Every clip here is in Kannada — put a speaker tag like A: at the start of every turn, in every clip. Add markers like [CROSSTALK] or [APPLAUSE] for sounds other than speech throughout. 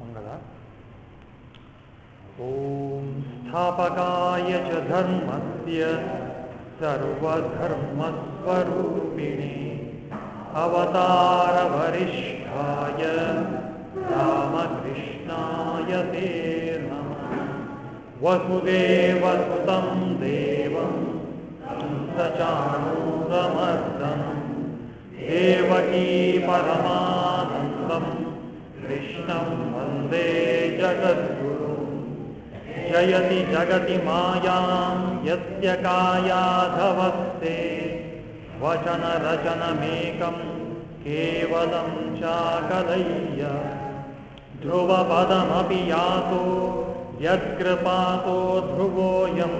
A: मङ्गला ॐ स्थापकाय च धर्मस्य सर्वधर्मस्वरूपिणे अवतारवरिष्ठाय रामकृष्णाय ते नमः। वसुदेवसुतं देवं सचाणूरमर्दनम् देवकी परमानन्दं कृष्णं वंदे जगद्गुरुम् जयति जगति मायां यस्य कायाधवस्ते। वचनरचनमेकं केवलं चाकलय्य। ध्रुवपदमपि यातो, यत्कृपातो ध्रुवोऽयं।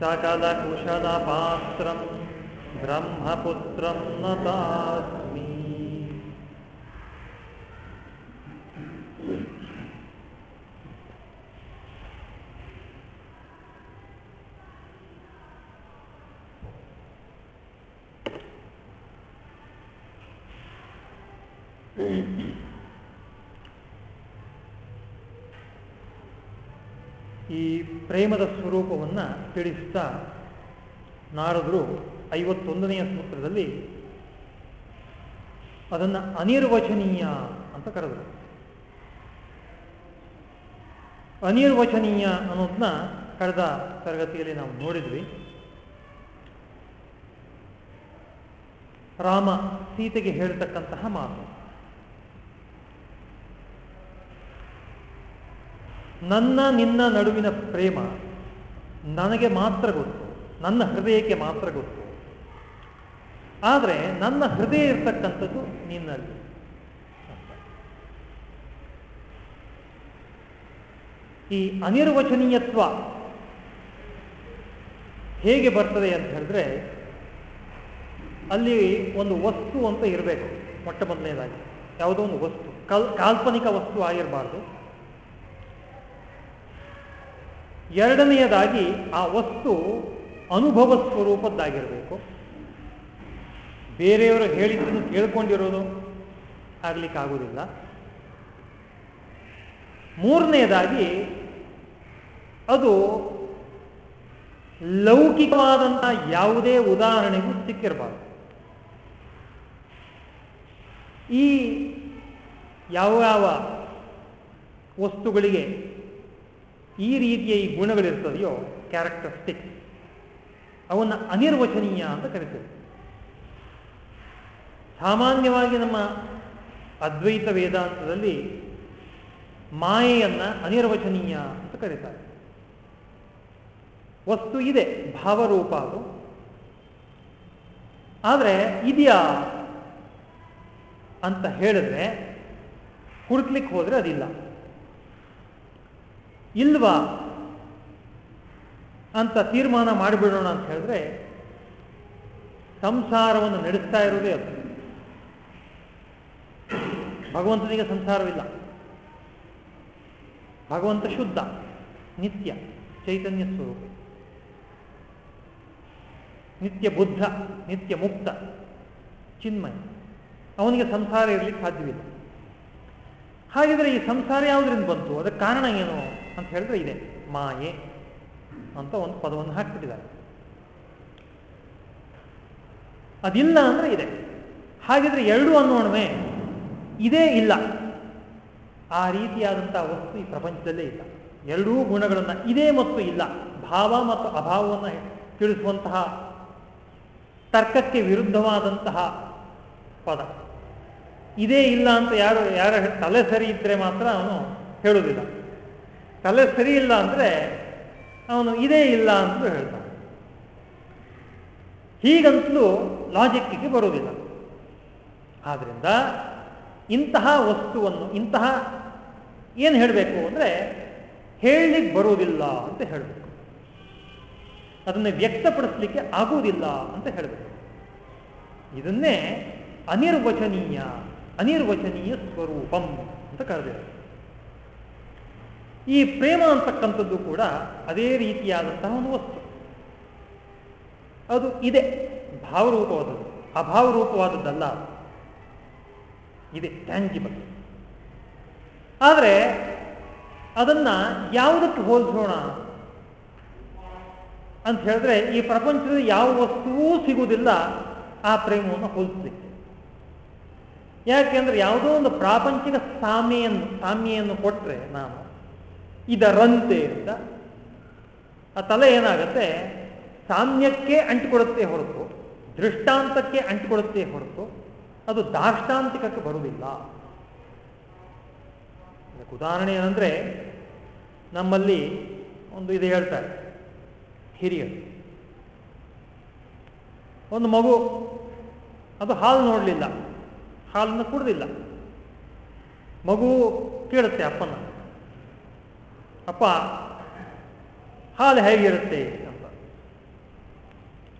A: सकलकुशलपात्रं ब्रह्मपुत्रं नतास्मि ಈ ಪ್ರೇಮದ ಸ್ವರೂಪವನ್ನು ತಿಳಿಸ್ತಾ ನಾರದರು ಐವತ್ತೊಂದನೆಯ ಸೂತ್ರದಲ್ಲಿ ಅದನ್ನು ಅನಿರ್ವಚನೀಯ ಅಂತ ಕರೆದರು. ಅನಿರ್ವಚನೀಯ ಅನ್ನೋದನ್ನ ಕಳೆದ ತರಗತಿಯಲ್ಲಿ ನಾವು ನೋಡಿದ್ವಿ. ರಾಮ ಸೀತೆಗೆ ಹೇಳ್ತಕ್ಕಂತಹ ಮಾತು. ನನ್ನ ನಿನ್ನ ನಡುವಿನ ಪ್ರೇಮ ನನಗೆ ಮಾತ್ರ ಗೊತ್ತು, ನನ್ನ ಹೃದಯಕ್ಕೆ ಮಾತ್ರ ಗೊತ್ತು. ಆದರೆ ನನ್ನ ಹೃದಯ ಇರ್ತಕ್ಕಂಥದ್ದು ನಿನ್ನಲ್ಲಿ. ಈ ಅನಿರ್ವಚನೀಯತ್ವ ಹೇಗೆ ಬರ್ತದೆ ಅಂತ ಹೇಳಿದ್ರೆ, ಅಲ್ಲಿ ಒಂದು ವಸ್ತು ಅಂತ ಇರಬೇಕು, ಮೊಟ್ಟ ಮೊದಲನೇದಾಗಿ. ಯಾವುದೋ ಒಂದು ವಸ್ತು, ಕಲ್, ಕಾಲ್ಪನಿಕ ವಸ್ತು ಆಗಿರಬಾರ್ದು. ಎರಡನೆಯದಾಗಿ ಆ ವಸ್ತು ಅನುಭವ ಸ್ವರೂಪದ್ದಾಗಿರಬೇಕು. ಬೇರೆಯವರು ಹೇಳಿದ್ದನ್ನು ಕೇಳ್ಕೊಂಡಿರೋದು ಆಗ್ಲಿಕ್ಕಾಗುವುದಿಲ್ಲ ಮೂರನೆಯದಾಗಿ ಅದು ಲೌಕಿಕವಾದಂತಹ ಯಾವುದೇ ಉದಾಹರಣೆಗೂ ಸಿಕ್ಕಿರಬಾರ್ದು. ಈ ಯಾವ ಯಾವ ವಸ್ತುಗಳಿಗೆ ಈ ರೀತಿಯ ಈ ಗುಣಗಳಿರ್ತದೆಯೋ ಕ್ಯಾರೆಕ್ಟರಿಸ್ಟಿಕ್ಸ್ ಅವನ್ನು ಅನಿರ್ವಚನೀಯ ಅಂತ ಕರಿತೇವೆ. ಸಾಮಾನ್ಯವಾಗಿ ನಮ್ಮ ಅದ್ವೈತ ವೇದಾಂತದಲ್ಲಿ ಮಾಯೆಯನ್ನ ಅನಿರ್ವಚನೀಯ ಅಂತ ಕರೀತಾರೆ. ವಸ್ತು ಇದೆ, ಭಾವರೂಪ ಅದು. ಆದರೆ ಇದೆಯಾ ಅಂತ ಹೇಳಿದ್ರೆ ಹುಡುಕ್ಲಿಕ್ಕೆ ಹೋದ್ರೆ ಅದಿಲ್ಲ. ಇಲ್ವಾ ಅಂತ ತೀರ್ಮಾನ ಮಾಡಿಬಿಡೋಣ ಅಂತ ಹೇಳಿದ್ರೆ ಸಂಸಾರವನ್ನು ನಡೆಸ್ತಾ ಇರೋದೇ ಅದು ಭಗವಂತನಿಗೆ ಸಂಸಾರವಿಲ್ಲ. ಭಗವಂತ ಶುದ್ಧ, ನಿತ್ಯ, ಚೈತನ್ಯ ಸ್ವರೂಪ. ನಿತ್ಯ ಬುದ್ಧ, ನಿತ್ಯ ಮುಕ್ತ, ಚಿನ್ಮಯ. ಅವನಿಗೆ ಸಂಸಾರ ಇರಲಿಕ್ಕೆ ಸಾಧ್ಯವಿಲ್ಲ. ಹಾಗಿದ್ರೆ ಈ ಸಂಸಾರ ಯಾವುದರಿಂದ ಬಂತು? ಅದಕ್ಕೆ ಕಾರಣ ಏನು ಅಂತ ಹೇಳಿದ್ರೆ ಇದೆ. ಮಾಯೆ ಅಂತ ಒಂದು ಪದವನ್ನು ಹಾಕ್ಬಿಟ್ಟಿದ್ದಾರೆ. ಅದಿಲ್ಲ ಅಂದ್ರೆ ಇದೆ. ಹಾಗಿದ್ರೆ ಎರಡು ಅನ್ನೋಣವೇ ಇದೇ ಇಲ್ಲ. ಆ ರೀತಿಯಾದಂತಹ ವಸ್ತು ಈ ಪ್ರಪಂಚದಲ್ಲೇ ಇಲ್ಲ. ಎರಡೂ ಗುಣಗಳನ್ನು ಇದೇ ಮತ್ತು ಇಲ್ಲ. ಭಾವ ಮತ್ತು ಅಭಾವವನ್ನು ತಿಳಿಸುವಂತಹ ತರ್ಕಕ್ಕೆ ವಿರುದ್ಧವಾದಂತಹ ಪದ. ಇದೇ ಇಲ್ಲ ಅಂತ ಯಾರು, ಯಾರ ತಲೆ ಸರಿ ಇದ್ರೆ ಮಾತ್ರ ಅವನು ಹೇಳುವುದಿಲ್ಲ. ತಲೆ ಸರಿ ಇಲ್ಲ ಅಂದ್ರೆ ಅವನು ಇದೇ ಇಲ್ಲ ಅಂತ ಹೇಳ್ತಾನೆ. ಹೀಗಂತಲೂ ಲಾಜಿಕ್ಕಿಗೆ ಬರುವುದಿಲ್ಲ. ಆದ್ರಿಂದ ಇಂತಹ ವಸ್ತುವನ್ನು, ಇಂತಹ ಏನು ಹೇಳಬೇಕು ಅಂದರೆ ಹೇಳಲಿಕ್ಕೆ ಬರುವುದಿಲ್ಲ ಅಂತ ಹೇಳಬೇಕು. ಅದನ್ನು ವ್ಯಕ್ತಪಡಿಸ್ಲಿಕ್ಕೆ ಆಗುವುದಿಲ್ಲ ಅಂತ ಹೇಳಬೇಕು. ಇದನ್ನೇ ಅನಿರ್ವಚನೀಯ ಅನಿರ್ವಚನೀಯ ಸ್ವರೂಪಂ ಅಂತ ಕರೆದಿದ್ದಾರೆ. ಈ ಪ್ರೇಮ ಅಂತಕ್ಕಂಥದ್ದು ಕೂಡ ಅದೇ ರೀತಿಯಾದಂತಹ ಒಂದು ವಸ್ತು. ಅದು ಇದೆ, ಭಾವರೂಪವಾದದ್ದು. ಅಭಾವರೂಪವಾದದ್ದಲ್ಲ ಇದೆ ಟ್ಯಾಂಜಿಬಲ್ ಆದರೆ ಅದನ್ನ ಯಾವುದಕ್ಕೆ ಹೋಲಿಸೋಣ ಅಂತ ಹೇಳಿದ್ರೆ ಈ ಪ್ರಪಂಚದ ಯಾವ ವಸ್ತುವೂ ಸಿಗುವುದಿಲ್ಲ ಆ ಪ್ರೇಮವನ್ನು ಹೋಲಿಸ್ಲಿಕ್ಕೆ. ಯಾಕೆಂದ್ರೆ ಯಾವುದೋ ಒಂದು ಪ್ರಾಪಂಚಿಕ ಸಾಮ್ಯನ್ನು ಸಾಮ್ಯೆಯನ್ನು ಕೊಟ್ಟರೆ ನಾನು ಇದರಂತೆ ಅಂತ ಆ ತಲೆ ಏನಾಗುತ್ತೆ? ಸಾಮ್ಯಕ್ಕೆ ಅಂಟಿಕೊಡುತ್ತೆ ಹೊರತು, ದೃಷ್ಟಾಂತಕ್ಕೆ ಅಂಟಿಕೊಡುತ್ತೆ ಹೊರತು ಅದು ದಾಷ್ಟಾಂತಿಕಕ್ಕೆ ಬರುವುದಿಲ್ಲ. ಅದಕ್ಕೆ ಉದಾಹರಣೆ ಏನಂದ್ರೆ, ನಮ್ಮಲ್ಲಿ ಒಂದು ಇದು ಹೇಳ್ತಾರೆ, ಹಿರಿಯರು. ಒಂದು ಮಗು, ಅದು ಹಾಲು ನೋಡಲಿಲ್ಲ, ಹಾಲನ್ನು ಕುಡ್ದಿಲ್ಲ. ಮಗು ಕೇಳುತ್ತೆ ಅಪ್ಪನ, ಅಪ್ಪ, ಹಾಲು ಹೇಗಿರುತ್ತೆ ಅಂತ.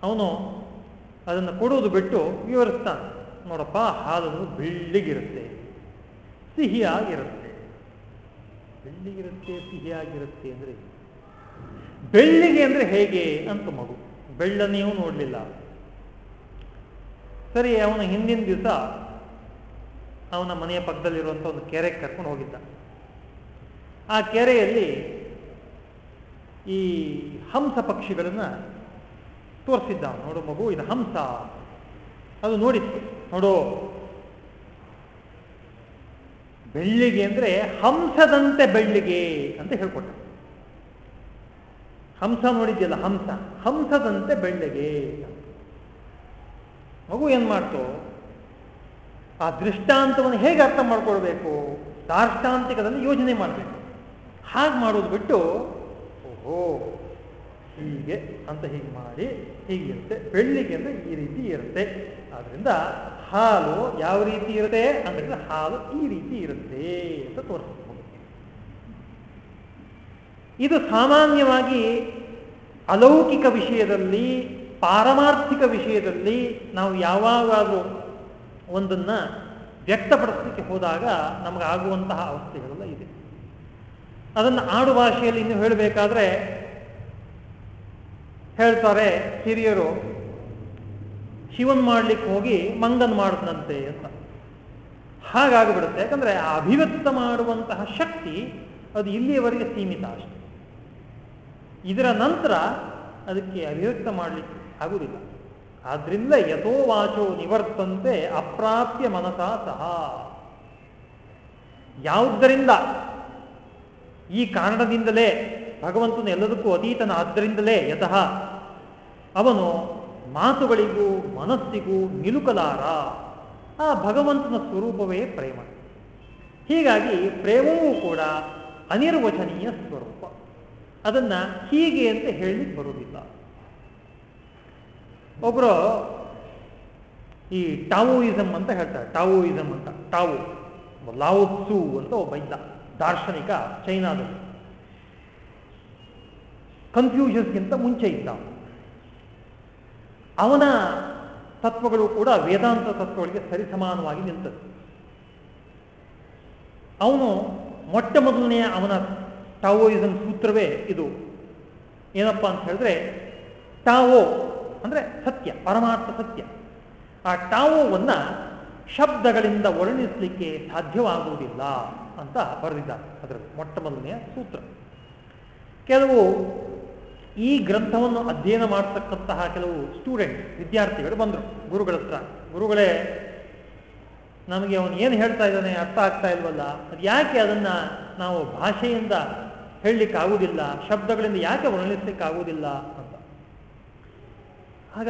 A: ಅವನು ಅದನ್ನು ಕೊಡುವುದು ಬಿಟ್ಟು ವಿವರಿಸ್ತಾನೆ. ನೋಡಪ್ಪ, ಹಾಲನ್ನು ಬೆಳ್ಳಿಗಿರುತ್ತೆ, ಸಿಹಿಯಾಗಿರುತ್ತೆ. ಬೆಳ್ಳಿಗಿರುತ್ತೆ, ಸಿಹಿಯಾಗಿರುತ್ತೆ ಅಂದರೆ ಬೆಳ್ಳಿಗೆ ಅಂದರೆ ಹೇಗೆ ಅಂತ ಮಗು ಬೆಳ್ಳನೆಯೂ ನೋಡಲಿಲ್ಲ. ಸರಿ, ಅವನ ಹಿಂದಿನ ದಿವಸ ಅವನ ಮನೆಯ ಪಕ್ಕದಲ್ಲಿರುವಂಥ ಒಂದು ಕೆರೆಗೆ ಕರ್ಕೊಂಡು ಹೋಗಿದ್ದ. ಆ ಕೆರೆಯಲ್ಲಿ ಈ ಹಂಸ ಪಕ್ಷಿಗಳನ್ನು ತೋರಿಸಿದ್ದ. ನೋಡು ಮಗು, ಇದು ಹಂಸ. ಅದು ನೋಡಿತ್ತು. ನೋಡು. ಬೆಳ್ಳಿಗೆ ಅಂದ್ರೆ ಹಂಸದಂತೆ ಬೆಳ್ಳಿಗೆ ಅಂತ ಹೇಳ್ಕೊಟ್ಟ. ಹಂಸ ನೋಡಿದ್ಯಲ್ಲ ಹಂಸ, ಹಂಸದಂತೆ ಬೆಳ್ಳಿಗೆ. ಮಗು ಏನ್ ಮಾಡ್ತು? ಆ ದೃಷ್ಟಾಂತವನ್ನು ಹೇಗೆ ಅರ್ಥ ಮಾಡ್ಕೊಳ್ಬೇಕು? ದಾರ್ಷ್ಟಾಂತಿಕದಲ್ಲಿ ಯೋಜನೆ ಮಾಡಬೇಕು. ಹಾಗೆ ಮಾಡೋದು ಬಿಟ್ಟು ಹೀಗೆ ಅಂತ ಹೀಗೆ ಮಾಡಿ ಹೀಗಿರುತ್ತೆ ಬೆಳ್ಳಿಗೆ ಅಂದ್ರೆ ಈ ರೀತಿ ಇರುತ್ತೆ. ಆದ್ರಿಂದ ಹಾಲು ಯಾವ ರೀತಿ ಇರುತ್ತೆ? ಅಂದ್ರೆ ಹಾಲು ಈ ರೀತಿ ಇರುತ್ತೆ ಅಂತ ತೋರಿಸ್ಬೋದು. ಇದು ಸಾಮಾನ್ಯವಾಗಿ ಅಲೌಕಿಕ ವಿಷಯದಲ್ಲಿ, ಪಾರಮಾರ್ಥಿಕ ವಿಷಯದಲ್ಲಿ ನಾವು ಯಾವಾಗಲೂ ಒಂದನ್ನ ವ್ಯಕ್ತಪಡಿಸಲಿಕ್ಕೆ ಹೋದಾಗ ನಮಗಾಗುವಂತಹ ಅವಸ್ಥೆಗಳೆಲ್ಲ ಇದೆ. ಅದನ್ನು ಆಡು ಭಾಷೆಯಲ್ಲಿ ಇನ್ನು ಹೇಳಬೇಕಾದ್ರೆ ಹೇಳ್ತಾರೆ ಹಿರಿಯರು, ಶಿವನ್ ಮಾಡ್ಲಿಕ್ಕೆ ಹೋಗಿ ಮಂಗನ್ ಮಾಡದಂತೆ ಅಂತ. ಹಾಗಾಗ್ಬಿಡುತ್ತೆ. ಯಾಕಂದ್ರೆ ಅಭಿವ್ಯಕ್ತ ಮಾಡುವಂತಹ ಶಕ್ತಿ ಅದು ಇಲ್ಲಿಯವರೆಗೆ ಸೀಮಿತ ಅಷ್ಟೆ. ಇದರ ನಂತರ ಅದಕ್ಕೆ ಅಭಿವ್ಯಕ್ತ ಮಾಡಲಿಕ್ಕೆ ಆಗುವುದಿಲ್ಲ. ಆದ್ರಿಂದ ಯಥೋ ವಾಚೋ ನಿವರ್ತಂತೆ ಅಪ್ರಾಪ್ಯ ಮನಸ ಸಹ. ಯಾವುದರಿಂದ ಈ ಕಾರಣದಿಂದಲೇ ಭಗವಂತನು ಎಲ್ಲದಕ್ಕೂ ಅತೀತನ ಆದ್ದರಿಂದಲೇ ಯತಃ ಅವನು ಮಾತುಗಳಿಗೂ ಮನಸ್ಸಿಗೂ ನಿಲುಕಲಾರ. ಆ ಭಗವಂತನ ಸ್ವರೂಪವೇ ಪ್ರೇಮ. ಹೀಗಾಗಿ ಪ್ರೇಮವೂ ಕೂಡ ಅನಿರ್ವಚನೀಯ ಸ್ವರೂಪ. ಅದನ್ನ ಹೀಗೆ ಅಂತ ಹೇಳಿ ಬರುವುದಿಲ್ಲ. ಒಬ್ಬರು ಈ ಟಾವೋಯಿಸಮ್ ಅಂತ ಹೇಳ್ತಾರೆ. ಟಾವೋಯಿಸಮ್ ಅಂತ. ಟಾವು, ಲಾವೋತ್ಸು ಅಂತ ಒಬ್ಬ ಇದ್ದ. ದಾರ್ಶನಿಕ ಚೈನಾದಲ್ಲಿ ಕನ್ಫ್ಯೂಷನ್ಸ್ಗಿಂತ ಮುಂಚೆ ಇದ್ದ. ಅವನ ತತ್ವಗಳು ಕೂಡ ವೇದಾಂತ ತತ್ವಗಳಿಗೆ ಸರಿಸಮಾನವಾಗಿ ನಿಂತದ್ದು. ಅವನು ಮೊಟ್ಟ ಮೊದಲನೆಯ ಅವನ ಟಾವೋಯಿಸಮ್ ಸೂತ್ರವೇ ಇದು. ಏನಪ್ಪಾ ಅಂತ ಹೇಳಿದ್ರೆ ಟಾವೋ ಅಂದ್ರೆ ಸತ್ಯ, ಪರಮಾರ್ಥ ಸತ್ಯ. ಆ ಟಾವೋವನ್ನ ಶಬ್ದಗಳಿಂದ ವರ್ಣಿಸಲಿಕ್ಕೆ ಸಾಧ್ಯವಾಗುವುದಿಲ್ಲ ಅಂತ ಬರೆದಿದ್ದಾರೆ ಅದರಲ್ಲಿ ಮೊಟ್ಟ ಮೊದಲನೆಯ ಸೂತ್ರ. ಕೆಲವು ಈ ಗ್ರಂಥವನ್ನು ಅಧ್ಯಯನ ಮಾಡತಕ್ಕಂತಹ ಕೆಲವು ಸ್ಟೂಡೆಂಟ್ ವಿದ್ಯಾರ್ಥಿಗಳು ಬಂದರು. ಗುರುಗಳ ಹತ್ರ. ಗುರುಗಳೇ, ನಮಗೆ ಅವನು ಏನು ಹೇಳ್ತಾ ಇದ್ದಾನೆ ಅರ್ಥ ಆಗ್ತಾ ಇಲ್ವಲ್ಲ? ಅದು ಯಾಕೆ ಅದನ್ನ ನಾವು ಭಾಷೆಯಿಂದ ಹೇಳಲಿಕ್ಕೆ ಆಗುವುದಿಲ್ಲ ಶಬ್ದಗಳಿಂದ ಯಾಕೆ ವರ್ಣಿಸ್ಲಿಕ್ಕೆ ಆಗುವುದಿಲ್ಲ ಅಂತ. ಆಗ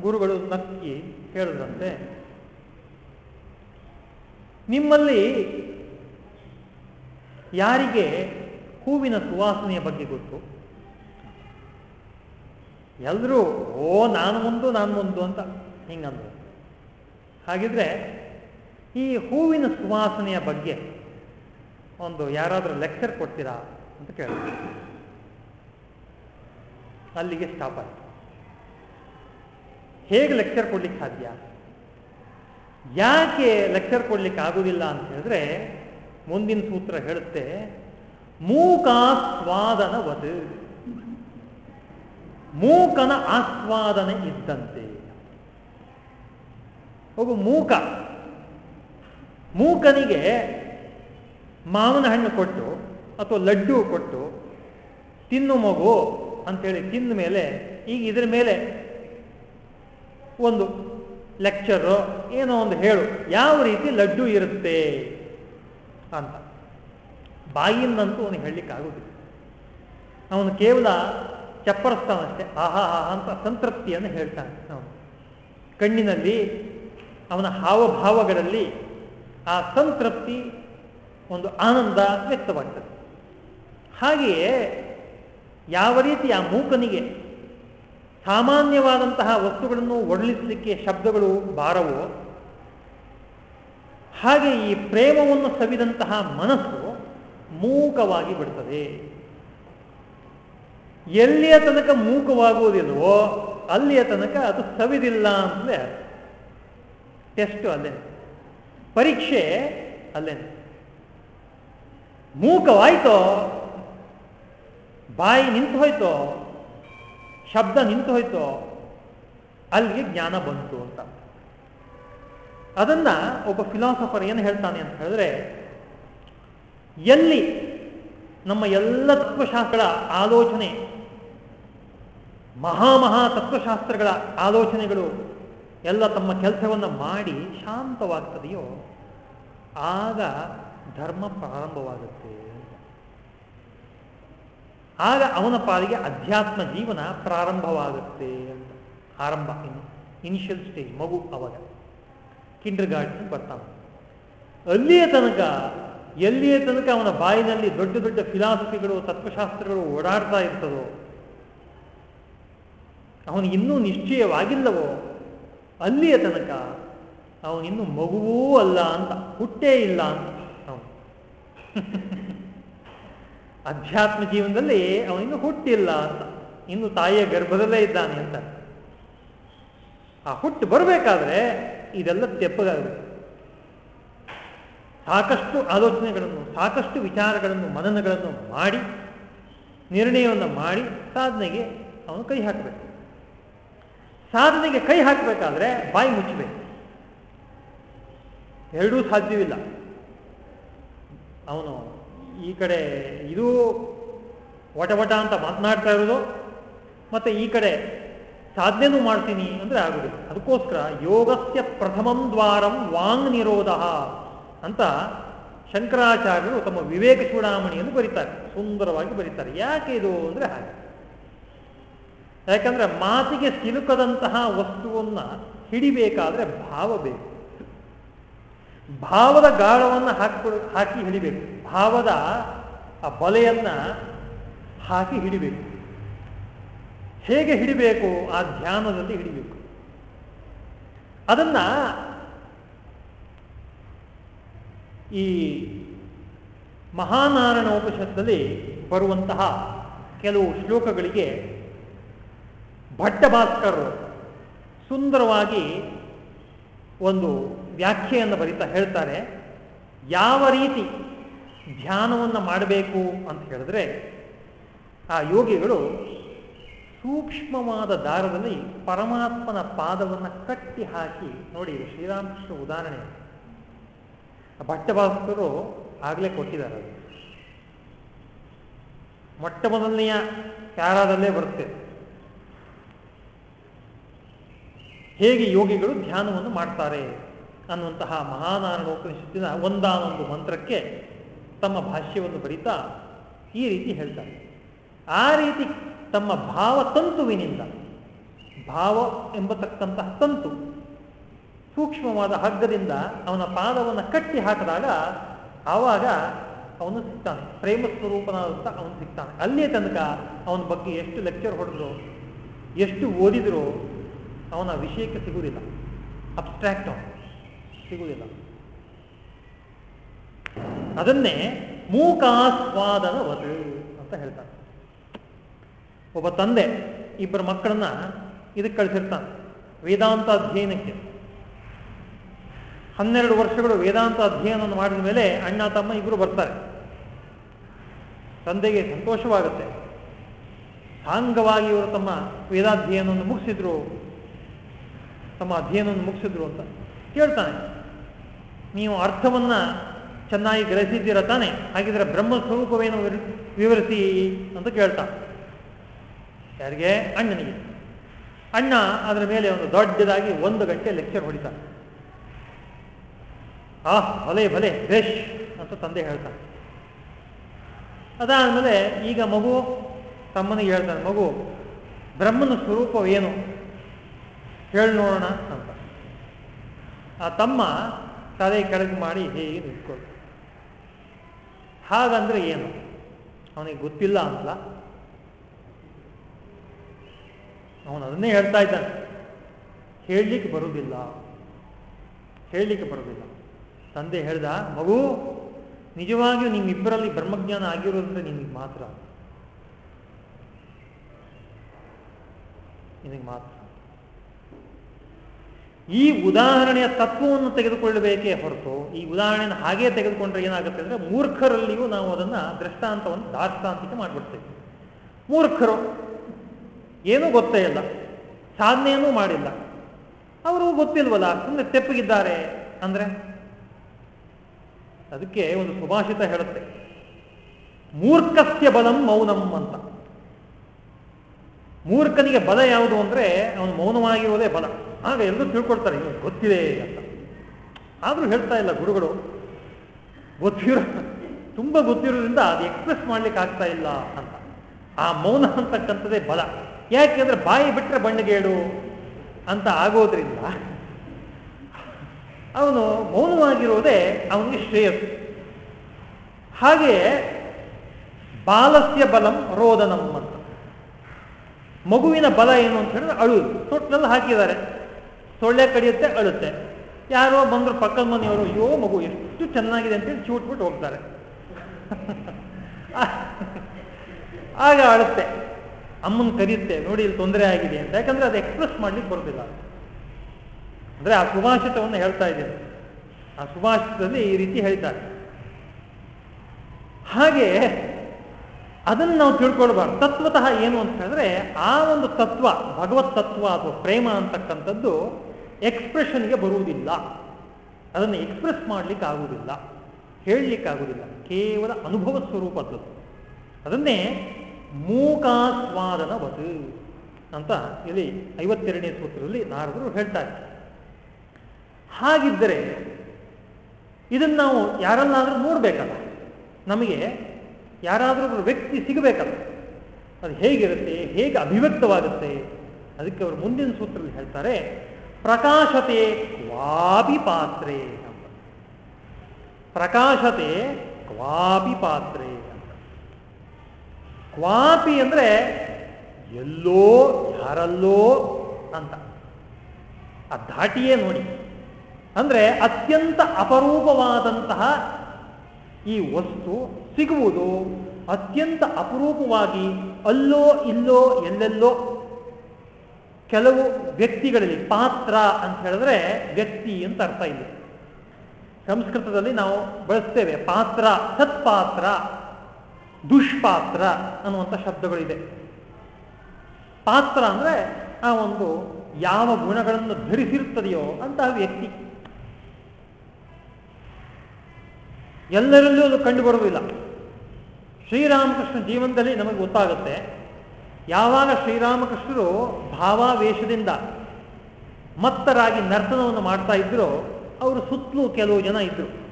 A: ಗುರುಗಳು ನಕ್ಕಿ ಹೇಳಿದ್ರಂತೆ, ನಿಮ್ಮಲ್ಲಿ ಯಾರಿಗೆ ಹೂವಿನ ಸುವಾಸನೆಯ ಬಗ್ಗೆ ಗೊತ್ತು? ಎಲ್ಲರೂ ಓ, ನಾನು ಮುಂದು ನಾನು ಮುಂದು ಅಂತ ಹಿಂಗಂದ್ರು. ಹಾಗಿದ್ರೆ ಈ ಹೂವಿನ ಸುವಾಸನೆಯ ಬಗ್ಗೆ ಒಂದು ಯಾರಾದರೂ ಲೆಕ್ಚರ್ ಕೊಡ್ತೀರಾ ಅಂತ ಕೇಳಿದ್ರು ಅಲ್ಲಿಗೆ ಸ್ಟಾಪ್ ಆಯಿತು. ಹೇಗೆ ಲೆಕ್ಚರ್ ಕೊಡ್ಲಿಕ್ಕೆ ಸಾಧ್ಯ? ಯಾಕೆ ಲೆಕ್ಚರ್ ಕೊಡ್ಲಿಕ್ಕೆ ಆಗುದಿಲ್ಲ ಅಂತ ಹೇಳಿದ್ರೆ ಮುಂದಿನ ಸೂತ್ರ ಹೇಳುತ್ತೆ ಮೂಕಾಸ್ವಾದನವದು ಮೂಕನ ಆಸ್ವಾದನೆ ಇದ್ದಂತೆ. ಒಬ್ಬ ಮೂಕ. ಮೂಕನಿಗೆ ಮಾವನ ಹಣ್ಣು ಕೊಟ್ಟು ಅಥವಾ ಲಡ್ಡು ಕೊಟ್ಟು ತಿನ್ನು ಮಗು ಅಂತೇಳಿ ತಿಂದ ಮೇಲೆ ಈಗ ಇದ್ರ ಮೇಲೆ ಒಂದು ಲೆಕ್ಚರ್ ಏನೋ ಒಂದು ಹೇಳು. ಯಾವ ರೀತಿ ಲಡ್ಡು ಇರುತ್ತೆ ಅಂತ. ಬಾಯಿಂದಂತೂ ಅವನಿಗೆ ಹೇಳಲಿಕ್ಕಾಗುದಿಲ್ಲ ಅವನು ಕೇವಲ ಚಪ್ಪರಿಸ್ತಾನಷ್ಟೇ ಆಹಾ ಅಂತ ಸಂತೃಪ್ತಿಯನ್ನು ಹೇಳ್ತಾನೆ ಅವನು. ಕಣ್ಣಿನಲ್ಲಿ ಅವನ ಹಾವಭಾವಗಳಲ್ಲಿ ಆ ಸಂತೃಪ್ತಿ, ಒಂದು ಆನಂದ ವ್ಯಕ್ತವಾಗ್ತದೆ. ಹಾಗೆಯೇ ಯಾವ ರೀತಿ ಆ ಮೂಕನಿಗೆ ಸಾಮಾನ್ಯವಾದಂತಹ ವಸ್ತುಗಳನ್ನು ಒಡಲಿಸಲಿಕ್ಕೆ ಶಬ್ದಗಳು ಬಾರವೋ, ಹಾಗೆ ಈ ಪ್ರೇಮವನ್ನು ಸವಿದಂತಹ ಮನಸ್ಸು ಮೂಕವಾಗಿ ಬಿಡ್ತದೆ. ಎಲ್ಲಿಯ ತನಕ ಮೂಕವಾಗುವುದಿಲ್ವೋ ಅಲ್ಲಿಯ ತನಕ ಅದು ಸವಿದಿಲ್ಲ ಅಂತಲೇ ಟೆಸ್ಟ್ ಅಲ್ಲೇ. ಪರೀಕ್ಷೆ ಅಲ್ಲೇ. ಮೂಕವಾಯ್ತೋ, ಬಾಯಿ ನಿಂತು ಹೋಯ್ತೋ, ಶಬ್ದ ನಿಂತು ಹೋಯ್ತೋ, ಅಲ್ಲಿಗೆ ಜ್ಞಾನ ಬಂತು ಅಂತ. ಅದನ್ನ ಒಬ್ಬ ಫಿಲಾಸಫರ್ ಏನು ಹೇಳ್ತಾನೆ ಅಂತ ಹೇಳಿದ್ರೆ, ಎಲ್ಲಿ ನಮ್ಮ ಎಲ್ಲ ತತ್ವಶಾಸ್ತ್ರ ಆಲೋಚನೆ ಮಹಾಮಹಾ ತತ್ವಶಾಸ್ತ್ರಗಳ ಆಲೋಚನೆಗಳು ಎಲ್ಲ ತಮ್ಮ ಕೆಲಸವನ್ನು ಮಾಡಿ ಶಾಂತವಾಗ್ತದೆಯೋ, ಆಗ ಧರ್ಮ ಪ್ರಾರಂಭವಾಗುತ್ತೆ ಆಗ ಅವನ ಪಾಲಿಗೆ ಅಧ್ಯಾತ್ಮ ಜೀವನ ಪ್ರಾರಂಭವಾಗುತ್ತೆ ಅಂತ. ಆರಂಭ ಇನ್ನು ಇನಿಷಿಯಲ್ ಸ್ಟೇಜ್ ಮಗು ಅವಾಗ. ಕಿಂಡರ್ ಗಾರ್ಡನ್ ಬರ್ತಾನೆ ಅಲ್ಲಿಯ ತನಕ, ಎಲ್ಲಿಯ ತನಕ ಅವನ ಬಾಯಿನಲ್ಲಿ ದೊಡ್ಡ ದೊಡ್ಡ ಫಿಲಾಸಫಿಗಳು ತತ್ವಶಾಸ್ತ್ರಗಳು ಓಡಾಡ್ತಾ ಇರ್ತದೋ ಅವನಿಗಿನ್ನೂ ನಿಶ್ಚಯವಾಗಿಲ್ಲವೋ? ಅಲ್ಲಿಯ ತನಕ ಅವನಿನ್ನು ಮಗುವೂ ಅಲ್ಲ ಅಂತ, ಹುಟ್ಟೇ ಇಲ್ಲ ಅಂತ ಅವನು. [LAUGHS] ಅಧ್ಯಾತ್ಮ ಜೀವನದಲ್ಲಿ ಅವನಿನ್ನು ಹುಟ್ಟಿಲ್ಲ ಅಂತ, ಇನ್ನು ತಾಯಿಯ ಗರ್ಭದಲ್ಲೇ ಇದ್ದಾನೆ ಅಂತ. ಆ ಹುಟ್ಟು ಬರಬೇಕಾದ್ರೆ ಇದೆಲ್ಲ ತೆಪ್ಪಗಾಗಬೇಕು. ಸಾಕಷ್ಟು ಆಲೋಚನೆಗಳನ್ನು, ಸಾಕಷ್ಟು ವಿಚಾರಗಳನ್ನು, ಮನನಗಳನ್ನು ಮಾಡಿ, ನಿರ್ಣಯವನ್ನು ಮಾಡಿ, ಸಾಧನೆಗೆ ಅವನು ಕೈ ಹಾಕಬೇಕು. ಸಾಧನೆಗೆ ಕೈ ಹಾಕಬೇಕಾದ್ರೆ ಬಾಯಿ ಮುಚ್ಚಬೇಕು. ಎರಡೂ ಸಾಧ್ಯವಿಲ್ಲ. ಅವನು ಈ ಕಡೆ ಇದು ವಟವಟ ಅಂತ ಮಾತನಾಡ್ತಾ ಇರೋದು, ಮತ್ತೆ ಈ ಕಡೆ ಸಾಧನೆನೂ ಮಾಡ್ತೀನಿ ಅಂದ್ರೆ ಆಗುದಿಲ್ಲ. ಅದಕ್ಕೋಸ್ಕರ ಯೋಗಸ್ಯ ಪ್ರಥಮಂ ದ್ವಾರಂ ವಾಂಗ್ ನಿರೋಧ ಅಂತ ಶಂಕರಾಚಾರ್ಯರು ತಮ್ಮ ವಿವೇಕ ಚೂಡಾಮಣಿಯನ್ನು ಬರೀತಾರೆ, ಸುಂದರವಾಗಿ ಬರೀತಾರೆ. ಯಾಕೆ ಇದು ಅಂದ್ರೆ ಹಾಗೆ. ಯಾಕಂದ್ರೆ ಮಾತಿಗೆ ಸಿಲುಕದಂತಹ ವಸ್ತುವನ್ನ ಹಿಡಿಬೇಕಾದ್ರೆ ಭಾವ ಬೇಕು. ಭಾವದ ಗಾಳವನ್ನು ಹಾಕಿ ಹಾಕಿ ಹಿಡಿಬೇಕು. ಭಾವದ ಆ ಬಲೆಯನ್ನ ಹಾಕಿ ಹಿಡಿಬೇಕು. ಹೇಗೆ ಹಿಡಿಬೇಕು? ಆ ಧ್ಯಾನದಲ್ಲಿ ಹಿಡಿಬೇಕು. ಅದನ್ನ ಈ ಮಹಾನಾರಾಯಣೋಪನಿಷತ್ತಲ್ಲಿ ಬರುವಂತಹ ಕೆಲವು ಶ್ಲೋಕಗಳಿಗೆ ಭಟ್ಟಭಾಸ್ಕರ್ ಸುಂದರವಾಗಿ ಒಂದು ವ್ಯಾಖ್ಯೆಯನ್ನು ಬರಿತಾ ಹೇಳ್ತಾರೆ, ಯಾವ ರೀತಿ ಧ್ಯಾನವನ್ನು ಮಾಡಬೇಕು ಅಂತ ಹೇಳಿದ್ರೆ, ಆ ಯೋಗಿಗಳು ಸೂಕ್ಷ್ಮವಾದ ದಾರದಲ್ಲಿ ಪರಮಾತ್ಮನ ಪಾದವನ್ನು ಕಟ್ಟಿ ಹಾಕಿ, ನೋಡಿ ಶ್ರೀರಾಮಕೃಷ್ಣ ಉದಾಹರಣೆ. ಭಟ್ಟಭಾಸ್ಕರು ಆಗಲೇ ಕೊಟ್ಟಿದ್ದಾರೆ ಅದು. ಮೊಟ್ಟ ಮೊದಲನೆಯ ಪ್ಯಾರಾದಲ್ಲೇ ಬರುತ್ತೆ. ಹೇಗೆ ಯೋಗಿಗಳು ಧ್ಯಾನವನ್ನು ಮಾಡ್ತಾರೆ ಅನ್ನುವಂತಹ ಮಹಾನಾರಾಯಣೋಪನಿಷತ್ತಿನ ಒಂದಾನೊಂದು ಮಂತ್ರಕ್ಕೆ ತಮ್ಮ ಭಾಷ್ಯವನ್ನು ಬರಿತಾ ಈ ರೀತಿ ಹೇಳ್ತಾರೆ. ಆ ರೀತಿ ತಮ್ಮ ಭಾವತಂತುವಿನಿಂದ ಭಾವ ಎಂಬತಕ್ಕಂತಹ ತಂತು ಸೂಕ್ಷ್ಮವಾದ ಹಗ್ಗದಿಂದ ಅವನ ಪಾದವನ್ನು ಕಟ್ಟಿ ಹಾಕಿದಾಗ ಆವಾಗ ಅವನು ಸಿಗ್ತಾನೆ, ಪ್ರೇಮ ಸ್ವರೂಪನಾದಂಥ ಅವನು ಸಿಗ್ತಾನೆ. ಅಲ್ಲೇ ತನಕ ಅವನ ಬಗ್ಗೆ ಎಷ್ಟು ಲೆಕ್ಚರ್ ಹೊಡೆದ್ರು, ಎಷ್ಟು ಓದಿದ್ರು ಅವನ ವಿಷಯಕ್ಕೆ ಸಿಗುವುದಿಲ್ಲ. ಅಬ್ಸ್ಟ್ರಾಕ್ಟ್ ಅವನು. ಸಿಗುವುದಿಲ್ಲ. ಅದನ್ನೇ ಮೂಕಾಸ್ವಾದನವದು ಅಂತ ಹೇಳ್ತಾನೆ ಒಬ್ಬ ತಂದೆ ಇಬ್ಬರು ಮಕ್ಕಳನ್ನ ಇದಕ್ಕೆ ಕಳಿಸಿರ್ತಾನೆ. ವೇದಾಂತ ಅಧ್ಯಯನಕ್ಕೆ. ಹನ್ನೆರಡು ವರ್ಷಗಳು ವೇದಾಂತ ಅಧ್ಯಯನವನ್ನು ಮಾಡಿದ ಮೇಲೆ ಅಣ್ಣ ತಮ್ಮ ಇಬ್ಬರು ಬರ್ತಾರೆ. ತಂದೆಗೆ ಸಂತೋಷವಾಗುತ್ತೆ. ಸಾಂಗವಾಗಿ ಇವರು ತಮ್ಮ ವೇದಾಧ್ಯಯನವನ್ನು ಮುಗಿಸಿದ್ರು. ತಮ್ಮ ಅಧ್ಯಯನವನ್ನು ಮುಗಿಸಿದ್ರು ಅಂತ ಕೇಳ್ತಾನೆ ನೀವು ಅರ್ಥವನ್ನ ಚೆನ್ನಾಗಿ ಗ್ರಹಿಸಿದ್ದೀರ ತಾನೆ? ಹಾಗಿದ್ರೆ ಬ್ರಹ್ಮ ಸ್ವರೂಪವೇನು ವಿವರಿಸಿ ಅಂತ ಕೇಳ್ತಾ ಯಾರಿಗೆ? ಅಣ್ಣನಿಗೆ. ಅಣ್ಣ ಅದರ ಮೇಲೆ ಒಂದು ದೊಡ್ಡದಾಗಿ ಒಂದು ಗಂಟೆ ಲೆಕ್ಚರ್ ಹೊಡಿತಾನೆ. ಆ ಭಲೆ ಭಲೆ ಬೇಷ್ ಅಂತ ತಂದೆ ಹೇಳ್ತಾನೆ. ಅದಾದ್ಮೇಲೆ ಈಗ ಮಗು ತಮ್ಮನಿಗೆ ಹೇಳ್ತಾನೆ, ಮಗು, ಬ್ರಹ್ಮನ ಸ್ವರೂಪವೇನು? ಹೇಳಿ ನೋಡೋಣ ಅಂತ. ಆ ತಮ್ಮ ತಲೆ ಕೆಳಗೆ ಮಾಡಿ ಹೇಗೆ ನಿಂತ್ಕೊಳ್ತ ಹಾಗಂದ್ರೆ ಏನು? ಅವನಿಗೆ ಗೊತ್ತಿಲ್ಲ ಅಂತಲ್ಲ? ಅವನು ಅದನ್ನೇ ಹೇಳ್ತಾ ಇದ್ದಾನೆ. ಹೇಳಲಿಕ್ಕೆ ಬರುವುದಿಲ್ಲ. ಹೇಳಲಿಕ್ಕೆ ಬರುವುದಿಲ್ಲ. ತಂದೆ ಹೇಳ್ದ, ಮಗು, ನಿಜವಾಗಿಯೂ ನಿಮ್ಮಿಬ್ಬರಲ್ಲಿ ಬ್ರಹ್ಮಜ್ಞಾನ ಆಗಿರೋದ್ರೆ ನಿನಗೆ ಮಾತ್ರ. ನಿನಗೆ ಮಾತ್ರ. ಈ ಉದಾಹರಣೆಯ ತತ್ವವನ್ನು ತೆಗೆದುಕೊಳ್ಳಬೇಕೇ ಹೊರತು, ಈ ಉದಾಹರಣೆಯನ್ನು ಹಾಗೆ ತೆಗೆದುಕೊಂಡ್ರೆ ಏನಾಗುತ್ತೆ ಅಂದ್ರೆ ಮೂರ್ಖರಲ್ಲಿಯೂ ನಾವು ಅದನ್ನ ದೃಷ್ಟಾಂತವನ್ನು ದಾರ್ಷ್ಟಾಂತಿಕ ಮಾಡಿಬಿಡ್ತೇವೆ. ಮೂರ್ಖರು, ಏನೂ ಗೊತ್ತೇ ಇಲ್ಲ, ಸಾಧನೆಯನ್ನೂ ಮಾಡಿಲ್ಲ. ಅವರು ಗೊತ್ತಿಲ್ವಲ್ಲ ಸುಮ್ಮನೆ ತೆಪ್ಪಗಿದ್ದಾರೆ ಅಂದ್ರೆ? ಅದಕ್ಕೆ ಒಂದು ಸುಭಾಷಿತ ಹೇಳುತ್ತೆ, ಮೂರ್ಖಸ್ಯ ಬಲಂ ಮೌನಂ ಅಂತ. ಮೂರ್ಖನಿಗೆ ಬಲ ಯಾವುದು ಅಂದ್ರೆ, ಅವನು ಮೌನವಾಗಿರುವುದೇ ಬಲ. ಆಗ ಎಲ್ಲರೂ ತಿಳ್ಕೊಳ್ತಾರೆ ಹಿಂಗೆ ಗೊತ್ತಿದೆ ಅಂತ. ಆದರೂ ಹೇಳ್ತಾ ಇಲ್ಲ ಗುರುಗಳು, ಗೊತ್ತಿರೋ, ತುಂಬಾ ಗೊತ್ತಿರೋದ್ರಿಂದ ಅದು ಎಕ್ಸ್ಪ್ರೆಸ್ ಮಾಡ್ಲಿಕ್ಕೆ ಆಗ್ತಾ ಇಲ್ಲ ಅಂತ. ಆ ಮೌನ ಅಂತಕ್ಕಂಥದ್ದೇ ಬಲ. ಯಾಕೆಂದ್ರೆ ಬಾಯಿ ಬಿಟ್ಟರೆ ಬಣ್ಣಗೇಡು ಅಂತ ಆಗೋದ್ರಿಂದ ಅವನು ಮೌನವಾಗಿರೋದೇ ಅವನಿಗೆ ಶ್ರೇಯಸ್ಸು. ಹಾಗೆ ಬಾಲಸ್ಯ ಬಲಂ ರೋದನಂ ಅಂತ. ಮಗುವಿನ ಬಲ ಏನು ಅಂತ ಹೇಳಿದ್ರೆ ಅಳುವುದು ತೊಟ್ಟಲ್ಲಿ ಹಾಕಿದ್ದಾರೆ. ಸೊಳ್ಳೆ ಕಡಿಯುತ್ತೆ, ಅಳುತ್ತೆ. ಯಾರೋ ಬಂದರು ಪಕ್ಕದ ಮನೆಯವರು, ಅಯ್ಯೋ, ಮಗು, ಎಷ್ಟು ಚೆನ್ನಾಗಿದೆ ಅಂತೇಳಿ ಚೂಟ್ಬಿಟ್ಟು ಹೋಗ್ತಾರೆ. [LAUGHS] ಆಗ ಅಳುತ್ತೆ. ಅಮ್ಮನ ಕರೆಯುತ್ತೆ, ನೋಡಿ ಇಲ್ಲಿ ತೊಂದರೆ ಆಗಿದೆ ಅಂತ. ಯಾಕಂದ್ರೆ ಅದು ಎಕ್ಸ್ಪ್ರೆಸ್ ಮಾಡ್ಲಿಕ್ಕೆ ಬರೋದಿಲ್ಲ. ಅಂದ್ರೆ ಆ ಸುಭಾಷಿತವನ್ನು ಹೇಳ್ತಾ ಇದ್ದೇನೆ. ಆ ಸುಭಾಷಿತದಲ್ಲಿ ಈ ರೀತಿ ಹೇಳ್ತಾರೆ. ಹಾಗೆ ಅದನ್ನು ನಾವು ತಿಳ್ಕೊಳ್ಬಾರ್ದು. ತತ್ವತಃ ಏನು ಅಂತ ಹೇಳಿದ್ರೆ, ಆ ಒಂದು ತತ್ವ, ಭಗವತ್ ತತ್ವ ಅಥವಾ ಪ್ರೇಮ ಅಂತಕ್ಕಂಥದ್ದು ಎಕ್ಸ್ಪ್ರೆಷನ್ಗೆ ಬರುವುದಿಲ್ಲ. ಅದನ್ನು ಎಕ್ಸ್ಪ್ರೆಸ್ ಮಾಡ್ಲಿಕ್ಕೆ ಆಗುವುದಿಲ್ಲ ಹೇಳಲಿಕ್ಕಾಗುವುದಿಲ್ಲ. ಕೇವಲ ಅನುಭವ ಸ್ವರೂಪದ್ದು. ಅದನ್ನೇ ಮೂಕಾಸ್ವಾದನವತ್ ಅಂತ ಇಲ್ಲಿ ಐವತ್ತೆರಡನೇ ಸೂತ್ರದಲ್ಲಿ ನಾರದರು ಹೇಳ್ತಾರೆ. ಹಾಗಿದ್ದರೆ ಇದನ್ನು ನಾವು ಯಾರನ್ನಾದರೂ ನೋಡಬೇಕಲ್ಲ. ನಮಗೆ ಯಾರಾದರೂ ವ್ಯಕ್ತಿ ಸಿಗಬೇಕಲ್ಲ. ಅದು ಹೇಗಿರುತ್ತೆ, ಹೇಗೆ ಅಭಿವ್ಯಕ್ತವಾಗುತ್ತೆ, ಅದಕ್ಕೆ ಅವರು ಮುಂದಿನ ಸೂತ್ರದಲ್ಲಿ ಹೇಳ್ತಾರೆ. ಪ್ರಕಾಶತೆ ಕ್ವಾಪಿ ಪಾತ್ರೆ ಪ್ರಕಾಶತೆ ಕ್ವಾಪಿ ಪಾತ್ರೆ ಕ್ವಾಪಿ ಅಂದ್ರೆ ಎಲ್ಲೋ ಯಾರಲ್ಲೋ ಅಂತ. ಆ ಧಾಟಿಯೇ ನೋಡಿ. ಅಂದ್ರೆ ಅತ್ಯಂತ ಅಪರೂಪವಾದಂತಹ ಈ ವಸ್ತು ಸಿಗುವುದು ಅತ್ಯಂತ ಅಪರೂಪವಾಗಿ ಅಲ್ಲೋ ಇಲ್ಲೋ ಎಲ್ಲೆಲ್ಲೋ ಕೆಲವು ವ್ಯಕ್ತಿಗಳಲ್ಲಿ ಪಾತ್ರ ಅಂತ ಹೇಳಿದ್ರೆ ವ್ಯಕ್ತಿ ಅಂತ ಅರ್ಥ ಇದೆ ಸಂಸ್ಕೃತದಲ್ಲಿ ನಾವು ಬಳಸ್ತೇವೆ ಪಾತ್ರ, ಸತ್ಪಾತ್ರ, ದುಷ್ಪಾತ್ರ ಅನ್ನುವಂಥ ಶಬ್ದಗಳಿದೆ. ಪಾತ್ರ ಅಂದರೆ ಆ ಒಂದು ಯಾವ ಗುಣಗಳನ್ನು ಧರಿಸಿರುತ್ತದೆಯೋ ಅಂತಹ ವ್ಯಕ್ತಿ. ಎಲ್ಲರಲ್ಲೂ ಅದು ಕಂಡುಬರುವುದಿಲ್ಲ ಶ್ರೀರಾಮಕೃಷ್ಣ ಜೀವನದಲ್ಲಿ ನಮಗೆ ಗೊತ್ತಾಗುತ್ತೆ ಯಾವಾಗ ಶ್ರೀರಾಮಕೃಷ್ಣರು ಭಾವಾವೇಶದಿಂದ ಮತ್ತರಾಗಿ ನರ್ತನವನ್ನು ಮಾಡ್ತಾ ಇದ್ರು, ಅವರು ಸುತ್ತಲೂ ಕೆಲವು ಜನ ಇದ್ರು.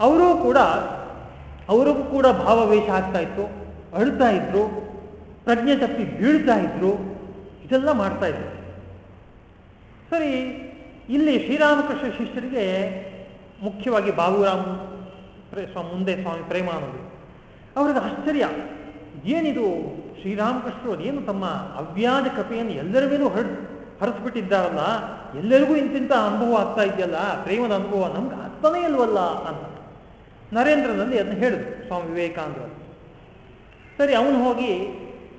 A: ಅವರೂ ಕೂಡ, ಅವರಿಗೂ ಕೂಡ ಭಾವವೇಶ ಆಗ್ತಾ ಇತ್ತು. ಅಳ್ತಾ ಇದ್ರು, ಪ್ರಜ್ಞೆ ತಪ್ಪಿ ಬೀಳ್ತಾ ಇದ್ರು, ಇದೆಲ್ಲ ಮಾಡ್ತಾ ಇದ್ರು. ಸರಿ, ಇಲ್ಲಿ ಶ್ರೀರಾಮಕೃಷ್ಣ ಶಿಷ್ಯರಿಗೆ ಮುಖ್ಯವಾಗಿ ಬಾಬುರಾಮ್ ಮುಂದೆ ಸ್ವಾಮಿ ಪ್ರೇಮಾನಂದರು. ಅವ್ರಿಗೆ ಆಶ್ಚರ್ಯ, ಏನಿದು? ಶ್ರೀರಾಮಕೃಷ್ಣರು ಅದೇನು ತಮ್ಮ ಅವ್ಯಾಜ ಕೃಪೆಯನ್ನು ಎಲ್ಲರ ಮೇಲೂ ಹರಡ್ ಹರಿಸ್ಬಿಟ್ಟಿದ್ದಾರಲ್ಲ, ಎಲ್ಲರಿಗೂ ಇಂತಿಂತ ಅನುಭವ ಆಗ್ತಾ ಇದೆಯಲ್ಲ, ಪ್ರೇಮದ ಅನುಭವ, ನಮ್ಗೆ ಆಗ್ತಾನೇ ಇಲ್ವಲ್ಲ ಅಂತ. ನರೇಂದ್ರನಲ್ಲಿ ಅದನ್ನ ಹೇಳಿದ್ರು ಸ್ವಾಮಿ ವಿವೇಕಾನಂದರು. ಸರಿ, ಅವನು ಹೋಗಿ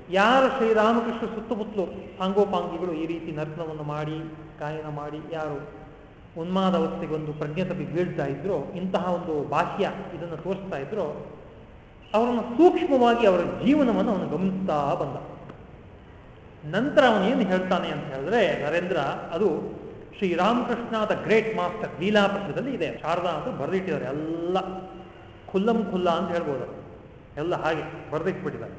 A: ಯಾರು ಶ್ರೀರಾಮಕೃಷ್ಣ ಸುತ್ತಮುತ್ತಲು ಸಾಂಗೋಪಾಂಗಿಗಳು ಈ ರೀತಿ ನರ್ತನವನ್ನು ಮಾಡಿ, ಗಾಯನ ಮಾಡಿ, ಯಾರು ಉನ್ಮಾದ ಅವಸ್ಥೆಗೆ ಒಂದು ಪ್ರಜ್ಞೆ ತಪ್ಪಿ ಬೀಳ್ತಾ ಇದ್ರು, ಇಂತಹ ಒಂದು ಬಾಹ್ಯ ಇದನ್ನು ತೋರಿಸ್ತಾ ಇದ್ರು ಅವರನ್ನು ಸೂಕ್ಷ್ಮವಾಗಿ ಅವರ ಜೀವನವನ್ನು ಅವನು ಗಮನಿಸ್ತಾ ಬಂದ. ನಂತರ ಅವನು ಏನು ಹೇಳ್ತಾನೆ ಅಂತ ಹೇಳಿದ್ರೆ, ನರೇಂದ್ರ, ಅದು ಶ್ರೀರಾಮಕೃಷ್ಣ ದ ಗ್ರೇಟ್ ಮಾಸ್ಟರ್ ಲೀಲಾಪತ್ರದಲ್ಲಿ ಇದೆ. ಶಾರದಾ ಅಂತ ಬರೆದಿಟ್ಟಿದ್ದಾರೆ, ಎಲ್ಲ ಖುಲ್ಲಂ ಖುಲ್ಲ ಅಂತ ಹೇಳ್ಬೋದು. ಎಲ್ಲ ಹಾಗೆ ಬರೆದಿಟ್ಬಿಟ್ಟಿದ್ದಾರೆ.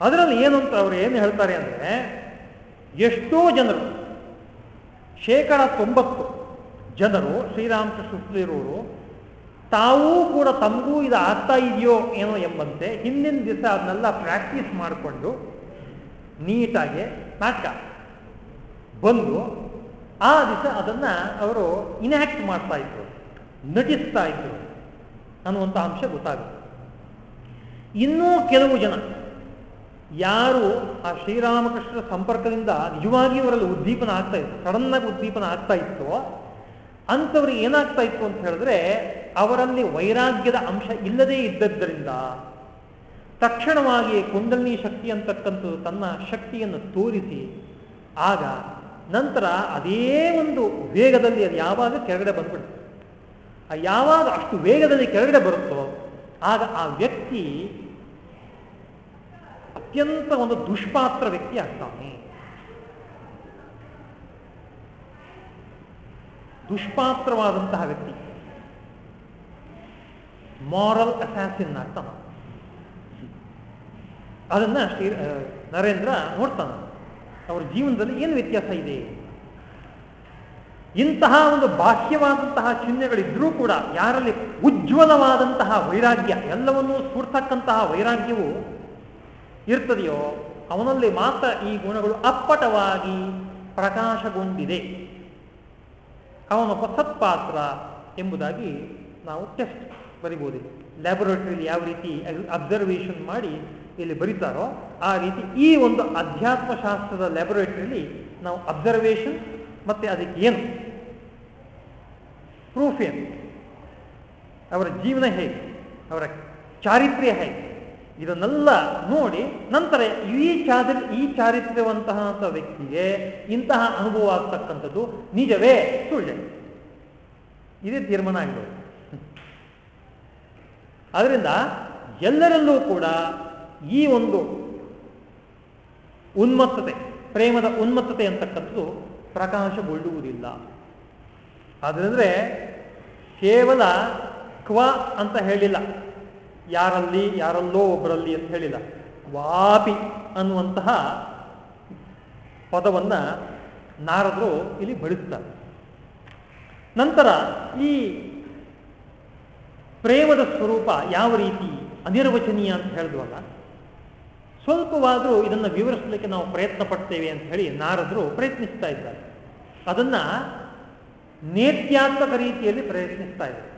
A: ಅದರಲ್ಲಿ ಏನು ಅಂತ ಅವರು ಏನು ಹೇಳ್ತಾರೆ ಅಂದರೆ, ಎಷ್ಟೋ ಜನರು, ಶೇಕಡ ತೊಂಬತ್ತು ಜನರು ಶ್ರೀರಾಮಕೃಷ್ಣ ತಾವೂ ಕೂಡ ತಮಗೂ ಇದು ಆಗ್ತಾ ಇದೆಯೋ ಏನೋ ಎಂಬಂತೆ ಹಿಂದಿನ ದಿವಸ ಅದನ್ನೆಲ್ಲ ಪ್ರಾಕ್ಟೀಸ್ ಮಾಡಿಕೊಂಡು ನೀಟಾಗಿ ನಾಟಕ ಬಂದು ಆ ದಿವಸ ಅದನ್ನು ಅವರು ಇನ್ಯಾಕ್ಟ್ ಮಾಡ್ತಾ ಇದ್ರು, ನಟಿಸ್ತಾ ಇದ್ರು ಅನ್ನುವಂಥ ಅಂಶ ಗೊತ್ತಾಗುತ್ತೆ. ಇನ್ನೂ ಕೆಲವು ಜನ ಯಾರು ಆ ಶ್ರೀರಾಮಕೃಷ್ಣರ ಸಂಪರ್ಕದಿಂದ ನಿಜವಾಗಿ ಅವರಲ್ಲಿ ಉದ್ದೀಪನ ಆಗ್ತಾ ಇತ್ತು, ಸಡನ್ನಾಗಿ ಉದ್ದೀಪನ ಆಗ್ತಾ ಇತ್ತು ಅಂಥವ್ರಿಗೆ ಏನಾಗ್ತಾ ಇತ್ತು ಅಂತ ಹೇಳಿದ್ರೆ ಅವರಲ್ಲಿ ವೈರಾಗ್ಯದ ಅಂಶ ಇಲ್ಲದೇ ಇದ್ದದ್ದರಿಂದ ತಕ್ಷಣವಾಗಿ ಕುಂಡಲಿನಿ ಶಕ್ತಿ ಅಂತಕ್ಕಂಥದ್ದು ತನ್ನ ಶಕ್ತಿಯನ್ನು ತೋರಿಸಿ, ಆಗ ನಂತರ ಅದೇ ಒಂದು ವೇಗದಲ್ಲಿ ಅದು ಯಾವಾಗ ಕೆಳಗಡೆ ಬಂದ್ಬಿಡುತ್ತೆ. ಯಾವಾಗ ಅಷ್ಟು ವೇಗದಲ್ಲಿ ಕೆಳಗಡೆ ಬರುತ್ತೋ, ಆಗ ಆ ವ್ಯಕ್ತಿ ಅತ್ಯಂತ ಒಂದು ದುಷ್ಪಾತ್ರ ವ್ಯಕ್ತಿ ಆಗ್ತಾನೆ. ದುಷ್ಪಾತ್ರವಾದಂತಹ ವ್ಯಕ್ತಿ. ಮಾರಲ್ ಅಸಾಸಿನ್ ಆಗ್ತಾನ ಅದನ್ನ ಶ್ರೀ ನರೇಂದ್ರ ನೋಡ್ತಾನ. ಅವರ ಜೀವನದಲ್ಲಿ ಏನು ವ್ಯತ್ಯಾಸ ಇದೆ? ಇಂತಹ ಒಂದು ಬಾಹ್ಯವಾದಂತಹ ಚಿಹ್ನೆಗಳಿದ್ರೂ ಕೂಡ ಯಾರಲ್ಲಿ ಉಜ್ವಲವಾದಂತಹ ವೈರಾಗ್ಯ, ಎಲ್ಲವನ್ನೂ ಸ್ಫೂರ್ತಕ್ಕಂತಹ ವೈರಾಗ್ಯವು ಇರ್ತದೆಯೋ, ಅವನಲ್ಲಿ ಮಾತ್ರ ಈ ಗುಣಗಳು ಅಪ್ಪಟವಾಗಿ ಪ್ರಕಾಶಗೊಂಡಿದೆ. ಅವನೊಬ್ಬ ಸತ್ಪಾತ್ರ ಎಂಬುದಾಗಿ ನಾವು ಟೆಸ್ಟ್ ಬರಿಬೋದು ಲ್ಯಾಬೊರೇಟರಿಯಲ್ಲಿ ಯಾವ ರೀತಿ ಅಬ್ಸರ್ವೇಷನ್ ಮಾಡಿ ಇಲ್ಲಿ ಬರೀತಾರೋ ಆ ರೀತಿ ಈ ಒಂದು ಅಧ್ಯಾತ್ಮ ಶಾಸ್ತ್ರದ ಲ್ಯಾಬೊರೇಟರಿಯಲ್ಲಿ ನಾವು ಅಬ್ಸರ್ವೇಷನ್ ಮತ್ತೆ ಅದಕ್ಕೆ ಏನು? ಪ್ರೂಫ್ ಏನು? ಅವರ ಜೀವನ ಹೇಗೆ? ಅವರ ಚಾರಿತ್ರ್ಯ ಹೇಗೆ? ಇದನ್ನೆಲ್ಲ ನೋಡಿ ನಂತರ ಈ ಚಾರಿ, ಈ ಚಾರಿತ್ರ್ಯವಂತಹ ವ್ಯಕ್ತಿಗೆ ಇಂತಹ ಅನುಭವ ಆಗ್ತಕ್ಕಂಥದ್ದು ನಿಜವೇ ಸುಳ್ಳೆ. ಇದೇ ತೀರ್ಮಾನ ಆಗಿದೆ ಅದರಿಂದ ಎಲ್ಲರಲ್ಲೂ ಕೂಡ ಈ ಒಂದು ಉನ್ಮತ್ತತೆ, ಪ್ರೇಮದ ಉನ್ಮತ್ತತೆ ಅಂತಕ್ಕಂಥದ್ದು ಪ್ರಕಾಶಗೊಳ್ಳುವುದಿಲ್ಲ. ಆದ್ರೆ ಕೇವಲ ಕ್ವ ಅಂತ ಹೇಳಿಲ್ಲ. ಯಾರಲ್ಲಿ, ಯಾರಲ್ಲೋ ಒಬ್ಬರಲ್ಲಿ ಅಂತ ಹೇಳಿಲ್ಲ. ವಾಪಿ ಅನ್ನುವಂತಹ ಪದವನ್ನ ನಾರದರು ಇಲ್ಲಿ ಬಳಸ್ತಾರೆ. ನಂತರ ಈ ಪ್ರೇಮದ ಸ್ವರೂಪ ಯಾವ ರೀತಿ ಅನಿರ್ವಚನೀಯ ಅಂತ ಹೇಳಿದ್ವಲ್ಲ ಸ್ವಲ್ಪವಾದರೂ ಇದನ್ನು ವಿವರಿಸಲಿಕ್ಕೆ ನಾವು ಪ್ರಯತ್ನ ಪಡ್ತೇವೆ ಅಂತ ಹೇಳಿ ನಾರದರು ಪ್ರಯತ್ನಿಸ್ತಾ ಇದ್ದಾರೆ. ಅದನ್ನ ನೇತ್ಯಾತ್ಮಕ ರೀತಿಯಲ್ಲಿ ಪ್ರಯತ್ನಿಸ್ತಾ ಇದ್ದಾರೆ.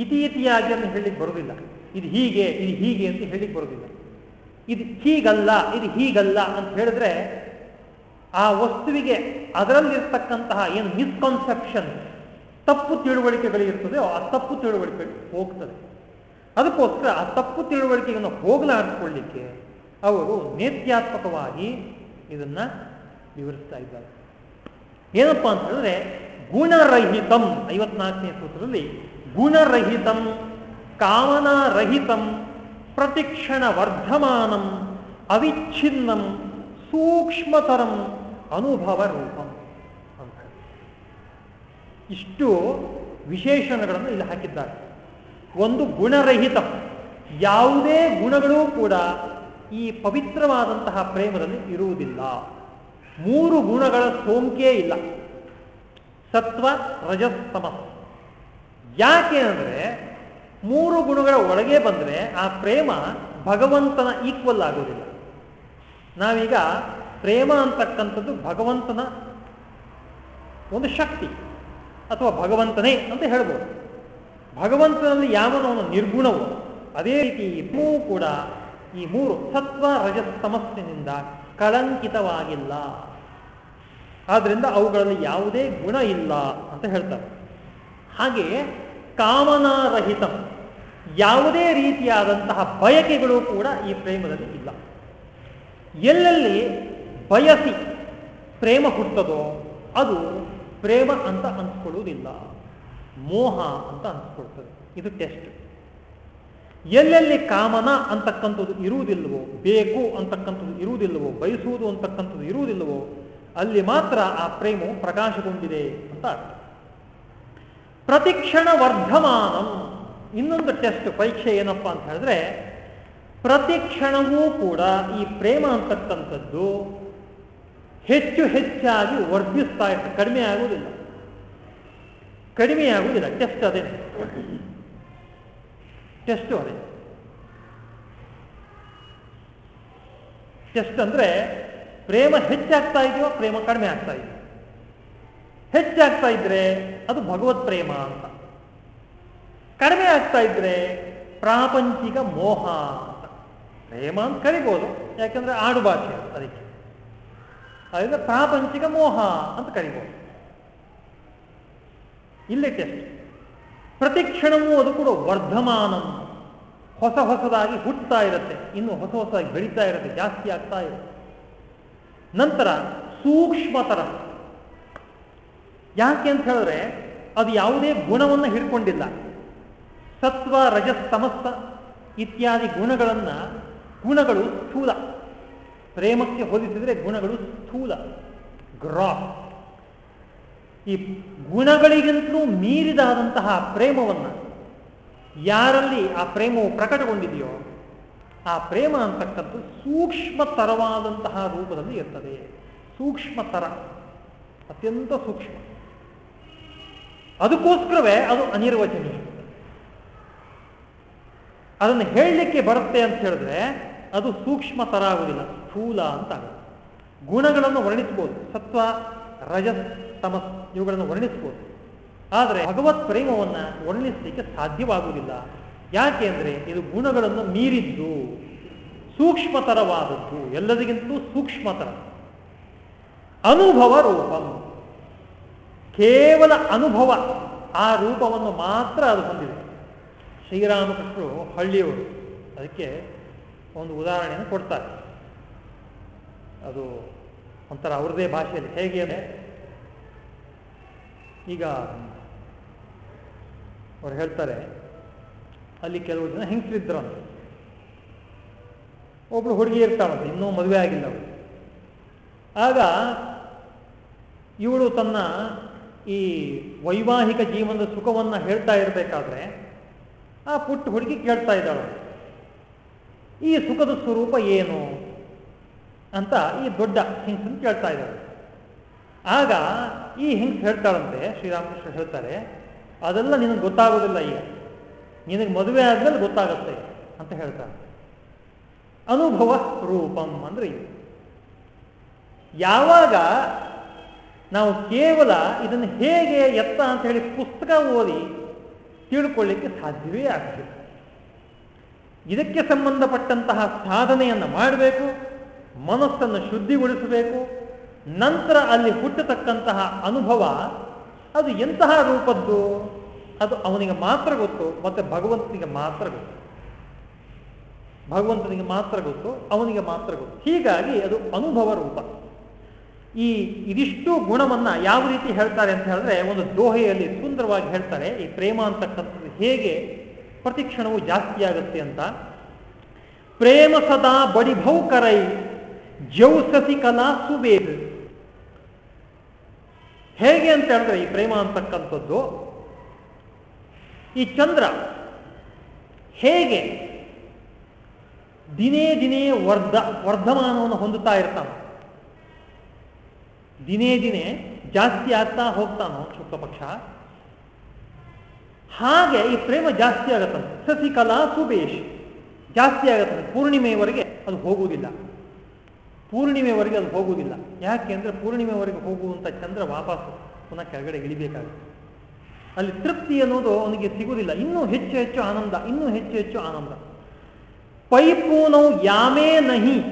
A: ಇತಿಯಾಗಿ ಅಂತ ಹೇಳಿ ಬರುವುದಿಲ್ಲ. ಇದು ಹೀಗೆ ಇದು ಹೀಗೆ ಅಂತ ಹೇಳಿ ಬರುವುದಿಲ್ಲ. ಇದು ಹೀಗಲ್ಲ ಇದು ಹೀಗಲ್ಲ ಅಂತ ಹೇಳಿದ್ರೆ ಆ ವಸ್ತುವಿಗೆ ಅದರಲ್ಲಿರ್ತಕ್ಕಂತಹ ಏನು ಮಿಸ್ಕನ್ಸೆಪ್ಷನ್ ತಪ್ಪು ತಿಳುವಳಿಕೆಗಳಿರ್ತದೆ, ಆ ತಪ್ಪು ತಿಳುವಳಿಕೆ ಹೋಗ್ತದೆ ಅದಕ್ಕೋಸ್ಕರ ಆ ತಪ್ಪು ತಿಳುವಳಿಕೆಯನ್ನು ಹೋಗಲಾಡಿಸ್ಕೊಳ್ಳಿಕ್ಕೆ ಅವರು ನೇತ್ಯಾತ್ಮಕವಾಗಿ ಇದನ್ನ ವಿವರಿಸ್ತಾ ಇದ್ದಾರೆ. ಏನಪ್ಪಾ ಅಂತ ಹೇಳಿದ್ರೆ, ಗುಣರಹಿತಂ, ಐವತ್ನಾಲ್ಕನೇ ಸೂತ್ರದಲ್ಲಿ, ಗುಣರಹಿತಂ, ಕಾಮನಾರಹಿತಂ ಪ್ರತಿಕ್ಷಣ ವರ್ಧಮಾನಂ ಅವಿಚ್ಛಿನ್ನಂ, ಸೂಕ್ಷ್ಮತರಂ ಅನುಭವ ರೂಪಂ ಇಷ್ಟು ವಿಶೇಷಣಗಳನ್ನು ಇಲ್ಲಿ ಹಾಕಿದ್ದಾರೆ. ಒಂದು ಗುಣರಹಿತ, ಯಾವುದೇ ಗುಣಗಳೂ ಕೂಡ ಈ ಪವಿತ್ರವಾದಂತಹ ಪ್ರೇಮದಲ್ಲಿ ಇರುವುದಿಲ್ಲ. ಮೂರು ಗುಣಗಳ ಸೋಂಕೇ ಇಲ್ಲ. ಸತ್ವ ರಜಸ್ತಮ ಯಾಕೆ ಅಂದರೆ ಮೂರು ಗುಣಗಳ ಒಳಗೆ ಬಂದರೆ ಆ ಪ್ರೇಮ ಭಗವಂತನ ಈಕ್ವಲ್ ಆಗೋದಿಲ್ಲ ನಾವೀಗ ಪ್ರೇಮ ಅಂತಕ್ಕಂಥದ್ದು ಭಗವಂತನ ಒಂದು ಶಕ್ತಿ. ಅಥವಾ ಭಗವಂತನೇ ಅಂತ ಹೇಳ್ಬೋದು. ಭಗವಂತನಲ್ಲಿ ಯಾವನವನು ನಿರ್ಗುಣವೋ, ಅದೇ ರೀತಿ ಇಬ್ಬರೂ ಕೂಡ ಈ ಮೂರು ಸತ್ವ ರಜಸ್ತಮಸ್ಸಿನಿಂದ ಕಳಂಕಿತವಾಗಿಲ್ಲ ಆದ್ರಿಂದ ಅವುಗಳಲ್ಲಿ ಯಾವುದೇ ಗುಣ ಇಲ್ಲ ಅಂತ ಹೇಳ್ತಾರೆ. ಹಾಗೆ ಕಾಮನಾರಹಿತ, ಯಾವುದೇ ರೀತಿಯಾದಂತಹ ಬಯಕೆಗಳು ಕೂಡ ಈ ಪ್ರೇಮದಲ್ಲಿ ಇಲ್ಲ. ಎಲ್ಲೆಲ್ಲಿ ಬಯಸಿ ಪ್ರೇಮ ಹುಟ್ಟದೋ ಅದು ಪ್ರೇಮ ಅಂತ ಅನ್ಸ್ಕೊಳ್ಳುವುದಿಲ್ಲ ಮೋಹ ಅಂತ ಅನ್ಸ್ಕೊಳ್ತದೆ ಇದು ಟೆಸ್ಟ್ ಎಲ್ಲೆಲ್ಲಿ ಕಾಮನ ಅಂತಕ್ಕಂಥದ್ದು ಇರುವುದಿಲ್ಲವೋ, ಬೇಕು ಅಂತಕ್ಕಂಥದ್ದು ಇರುವುದಿಲ್ಲವೋ, ಬಯಸುವುದು ಅಂತಕ್ಕಂಥದ್ದು ಇರುವುದಿಲ್ಲವೋ, ಅಲ್ಲಿ ಮಾತ್ರ ಆ ಪ್ರೇಮವು ಪ್ರಕಾಶಗೊಂಡಿದೆ ಅಂತ ಅರ್ಥ. ಪ್ರತಿಕ್ಷಣ ವರ್ಧಮಾನಂ ಇನ್ನೊಂದು ಟೆಸ್ಟ್ ಪರೀಕ್ಷೆ ಏನಪ್ಪಾ ಅಂತ ಹೇಳಿದ್ರೆ, ಪ್ರತಿಕ್ಷಣವೂ ಕೂಡ ಈ ಪ್ರೇಮ ಅಂತಕ್ಕಂಥದ್ದು ಹೆಚ್ಚು ಹೆಚ್ಚಾಗಿ ವರ್ಧಿಸ್ತಾ ಇರ್ತದೆ ಕಡಿಮೆ ಆಗುವುದಿಲ್ಲ. ಕಡಿಮೆ ಆಗುವುದಿಲ್ಲ. ಟೆಸ್ಟ್ ಅದೇ. ಟೆಸ್ಟ್ ಅದೇ. ಟೆಸ್ಟ್ ಅಂದ್ರೆ ಪ್ರೇಮ ಹೆಚ್ಚಾಗ್ತಾ ಇದೆಯೋ ಪ್ರೇಮ ಕಡಿಮೆ ಆಗ್ತಾ ಇದೆಯೋ. ಹೆಚ್ಚಾಗ್ತಾ ಇದ್ರೆ ಅದು ಭಗವತ್ ಪ್ರೇಮ ಅಂತ. ಕಡಿಮೆ ಆಗ್ತಾ ಇದ್ರೆ ಪ್ರಾಪಂಚಿಕ ಮೋಹ ಅಂತ. ಪ್ರೇಮ ಅಂತ ಕರಿಬೋದು. ಯಾಕಂದ್ರೆ ಆಡು ಭಾಷೆ ಅದಕ್ಕೆ. ಅದರಿಂದ ಪ್ರಾಪಂಚಿಕ ಮೋಹ ಅಂತ ಕರಿಬೋದು. ಇಲ್ಲೆ ಟೆಸ್ಟ್ ಪ್ರತಿ ಕ್ಷಣವೂ ಅದು ಕೂಡ ವರ್ಧಮಾನ. ಹೊಸ ಹೊಸದಾಗಿ ಹುಟ್ಟುತ್ತಾ ಇರುತ್ತೆ. ಇನ್ನು ಹೊಸ ಹೊಸದಾಗಿ ಬೆಳೀತಾ ಇರುತ್ತೆ, ಜಾಸ್ತಿ ಆಗ್ತಾ ಇರುತ್ತೆ. ನಂತರ ಸೂಕ್ಷ್ಮತರ ಯಾಕೆ ಅಂತ ಹೇಳಿದ್ರೆ ಅದು ಯಾವುದೇ ಗುಣವನ್ನು ಹಿಡ್ಕೊಂಡಿಲ್ಲ. ಸತ್ವ ರಜಸ್ತಮಸ್ತ ಇತ್ಯಾದಿ ಗುಣಗಳನ್ನ ಗುಣಗಳು ಸ್ಥೂಲ. ಪ್ರೇಮಕ್ಕೆ ಹೋಲಿಸಿದರೆ ಗುಣಗಳು ಸ್ಥೂಲ ಗ್ರಾ ಈ ಗುಣಗಳಿಗಿಂತಲೂ ಮೀರಿದಾದಂತಹ ಪ್ರೇಮವನ್ನು ಯಾರಲ್ಲಿ ಆ ಪ್ರೇಮವು ಪ್ರಕಟಗೊಂಡಿದೆಯೋ, ಆ ಪ್ರೇಮ ಅಂತಕ್ಕಂಥ ಸೂಕ್ಷ್ಮತರವಾದಂತಹ ರೂಪದಲ್ಲಿ ಇರ್ತದೆ. ಸೂಕ್ಷ್ಮತರ ಅತ್ಯಂತ ಸೂಕ್ಷ್ಮ. ಅದಕ್ಕೋಸ್ಕರವೇ ಅದು ಅನಿರ್ವಚನೀಯ. ಅದನ್ನು ಹೇಳಲಿಕ್ಕೆ ಬರುತ್ತೆ ಅಂತ ಹೇಳಿದ್ರೆ ಅದು ಸೂಕ್ಷ್ಮತರ ಆಗುವುದಿಲ್ಲ. ಸ್ಥೂಲ ಅಂತ ಗುಣಗಳನ್ನು ವರ್ಣಿಸ್ಬೋದು. ಸತ್ವ, ರಜಸ್, ತಮಸ್ ಇವುಗಳನ್ನು ವರ್ಣಿಸ್ಬೋದು. ಆದರೆ ಭಗವತ್ ಪ್ರೇಮವನ್ನು ವರ್ಣಿಸಲಿಕ್ಕೆ ಸಾಧ್ಯವಾಗುವುದಿಲ್ಲ. ಯಾಕೆ ಅಂದರೆ ಇದು ಗುಣಗಳನ್ನು ಮೀರಿದ್ದು, ಸೂಕ್ಷ್ಮತರವಾದದ್ದು ಎಲ್ಲದಿಗಿಂತಲೂ ಸೂಕ್ಷ್ಮತರ. ಅನುಭವ ರೂಪಂ. ಕೇವಲ ಅನುಭವ, ಆ ರೂಪವನ್ನು ಮಾತ್ರ ಅದು ಹೊಂದಿದೆ. ಶ್ರೀರಾಮಕೃಷ್ಣರು ಹಳ್ಳಿಯವರು ಅದಕ್ಕೆ ಒಂದು ಉದಾಹರಣೆಯನ್ನು ಕೊಡ್ತಾರೆ. ಅದು ಒಂಥರ ಅವ್ರದೇ ಭಾಷೆಯಲ್ಲಿ ಹೇಗೆ ಈಗ ಅವ್ರು ಹೇಳ್ತಾರೆ, ಅಲ್ಲಿ ಕೆಲವು ಜನ ಹೆಂಗಸರಿದ್ರಂತೆ ಒಬ್ಳು ಹುಡುಗಿ ಇರ್ತಾಳಂತೆ, ಇನ್ನೂ ಮದುವೆ ಆಗಿಲ್ಲ ಅವಳು. ಆಗ ಇವಳು ತನ್ನ ಈ ವೈವಾಹಿಕ ಜೀವನದ ಸುಖವನ್ನು ಹೇಳ್ತಾ ಇರಬೇಕಾದ್ರೆ ಆ ಪುಟ್ಟ ಹುಡುಗಿ ಕೇಳ್ತಾ ಇದ್ದಾಳೆ ಈ ಸುಖದ ಸ್ವರೂಪ ಏನು? ಅಂತ ಈ ದೊಡ್ಡ ಹಿಂಸನ್ ಕೇಳ್ತಾ ಇದ್ದಾರೆ. ಆಗ ಈ ಹಿಂಸ್ ಹೇಳ್ತಾಳಂತೆ, ಶ್ರೀರಾಮಕೃಷ್ಣ ಹೇಳ್ತಾರೆ, ಅದೆಲ್ಲ ನಿನಗೆ ಗೊತ್ತಾಗೋದಿಲ್ಲ ಈಗ. ನಿನಗೆ ಮದುವೆ ಆದ್ಮೇಲೆ ಗೊತ್ತಾಗುತ್ತೆ ಅಂತ ಹೇಳ್ತಾರೆ ಅನುಭವ ರೂಪಂ ಅಂದ್ರೆ ಇದು. ಯಾವಾಗ ನಾವು ಕೇವಲ ಇದನ್ನು ಹೇಗೆ ಎತ್ತ ಅಂತ ಹೇಳಿ ಪುಸ್ತಕ ಓದಿ ತಿಳ್ಕೊಳ್ಳಿಕ್ಕೆ ಸಾಧ್ಯವೇ ಆಗ್ತದೆ ಇದಕ್ಕೆ ಸಂಬಂಧಪಟ್ಟಂತಹ ಸಾಧನೆಯನ್ನು ಮಾಡಬೇಕು ಮನಸ್ಸನ್ನು ಶುದ್ಧಿಗೊಳಿಸಬೇಕು, ನಂತರ ಅಲ್ಲಿ ಹುಟ್ಟತಕ್ಕಂತಹ ಅನುಭವ, ಅದು ಎಂತಹ ರೂಪದ್ದು? ಅದು ಅವನಿಗೆ ಮಾತ್ರ ಗೊತ್ತು, ಮತ್ತೆ ಭಗವಂತನಿಗೆ ಮಾತ್ರ ಗೊತ್ತು. ಭಗವಂತನಿಗೆ ಮಾತ್ರ ಗೊತ್ತು, ಅವನಿಗೆ ಮಾತ್ರ ಗೊತ್ತು. ಹೀಗಾಗಿ ಅದು ಅನುಭವ ರೂಪ. ಈ ಇದಿಷ್ಟು ಗುಣವನ್ನ ಯಾವ ರೀತಿ ಹೇಳ್ತಾರೆ ಅಂತ ಹೇಳಿದ್ರೆ, ಒಂದು ದೋಹೆಯಲ್ಲಿ ಸುಂದರವಾಗಿ ಹೇಳ್ತಾರೆ, ಈ ಪ್ರೇಮ ಅಂತಕ್ಕಂಥದ್ದು ಹೇಗೆ ಪ್ರತಿಕ್ಷಣವು ಜಾಸ್ತಿ ಆಗುತ್ತೆ ಅಂತ. ಪ್ರೇಮ ಸದಾ ಬಡಿಭೌಕರೈ ಜೌಸಸಿ ಕಲಾ ಸುವೇದ ಹೇಗೆ ಅಂತ ಹೇಳಿದ್ರೆ ಈ ಪ್ರೇಮ ಅಂತಕ್ಕಂಥದ್ದು, ಈ ಚಂದ್ರ ಹೇಗೆ ದಿನೇ ದಿನೇ ವರ್ಧ, ವರ್ಧಮಾನವನ್ನು ಹೊಂದುತ್ತಾ ಇರ್ತಾನೆ, ದಿನೇ ದಿನೇ ಜಾಸ್ತಿ ಆಗ್ತಾ ಹೋಗ್ತಾನೋ ಶುಕ್ಲ ಪಕ್ಷ ಹಾಗೆ ಈ ಪ್ರೇಮ ಜಾಸ್ತಿ ಆಗತ್ತಂತೆ. ಸಸಿಕಲಾ ಸುಬೇಶ್ ಜಾಸ್ತಿ ಆಗತ್ತಂತೆ. ಪೂರ್ಣಿಮೆಯವರೆಗೆ ಅದು ಹೋಗುವುದಿಲ್ಲ. ಪೂರ್ಣಿಮೆವರೆಗೆ ಅದು ಹೋಗುವುದಿಲ್ಲ. ಯಾಕೆ ಅಂದರೆ ಪೂರ್ಣಿಮೆವರೆಗೆ ಹೋಗುವಂಥ ಚಂದ್ರ ವಾಪಸ್ ಪುನಃ ಕೆಳಗಡೆ ಇಳಿಬೇಕಾಗುತ್ತೆ. ಅಲ್ಲಿ ತೃಪ್ತಿ ಅನ್ನೋದು ಅವನಿಗೆ ಸಿಗುವುದಿಲ್ಲ. ಇನ್ನೂ ಹೆಚ್ಚು ಹೆಚ್ಚು ಆನಂದ, ಇನ್ನೂ ಹೆಚ್ಚು ಹೆಚ್ಚು ಆನಂದ. ಪೈಪೂನವು ಯಾಮೇ ನಹಿ.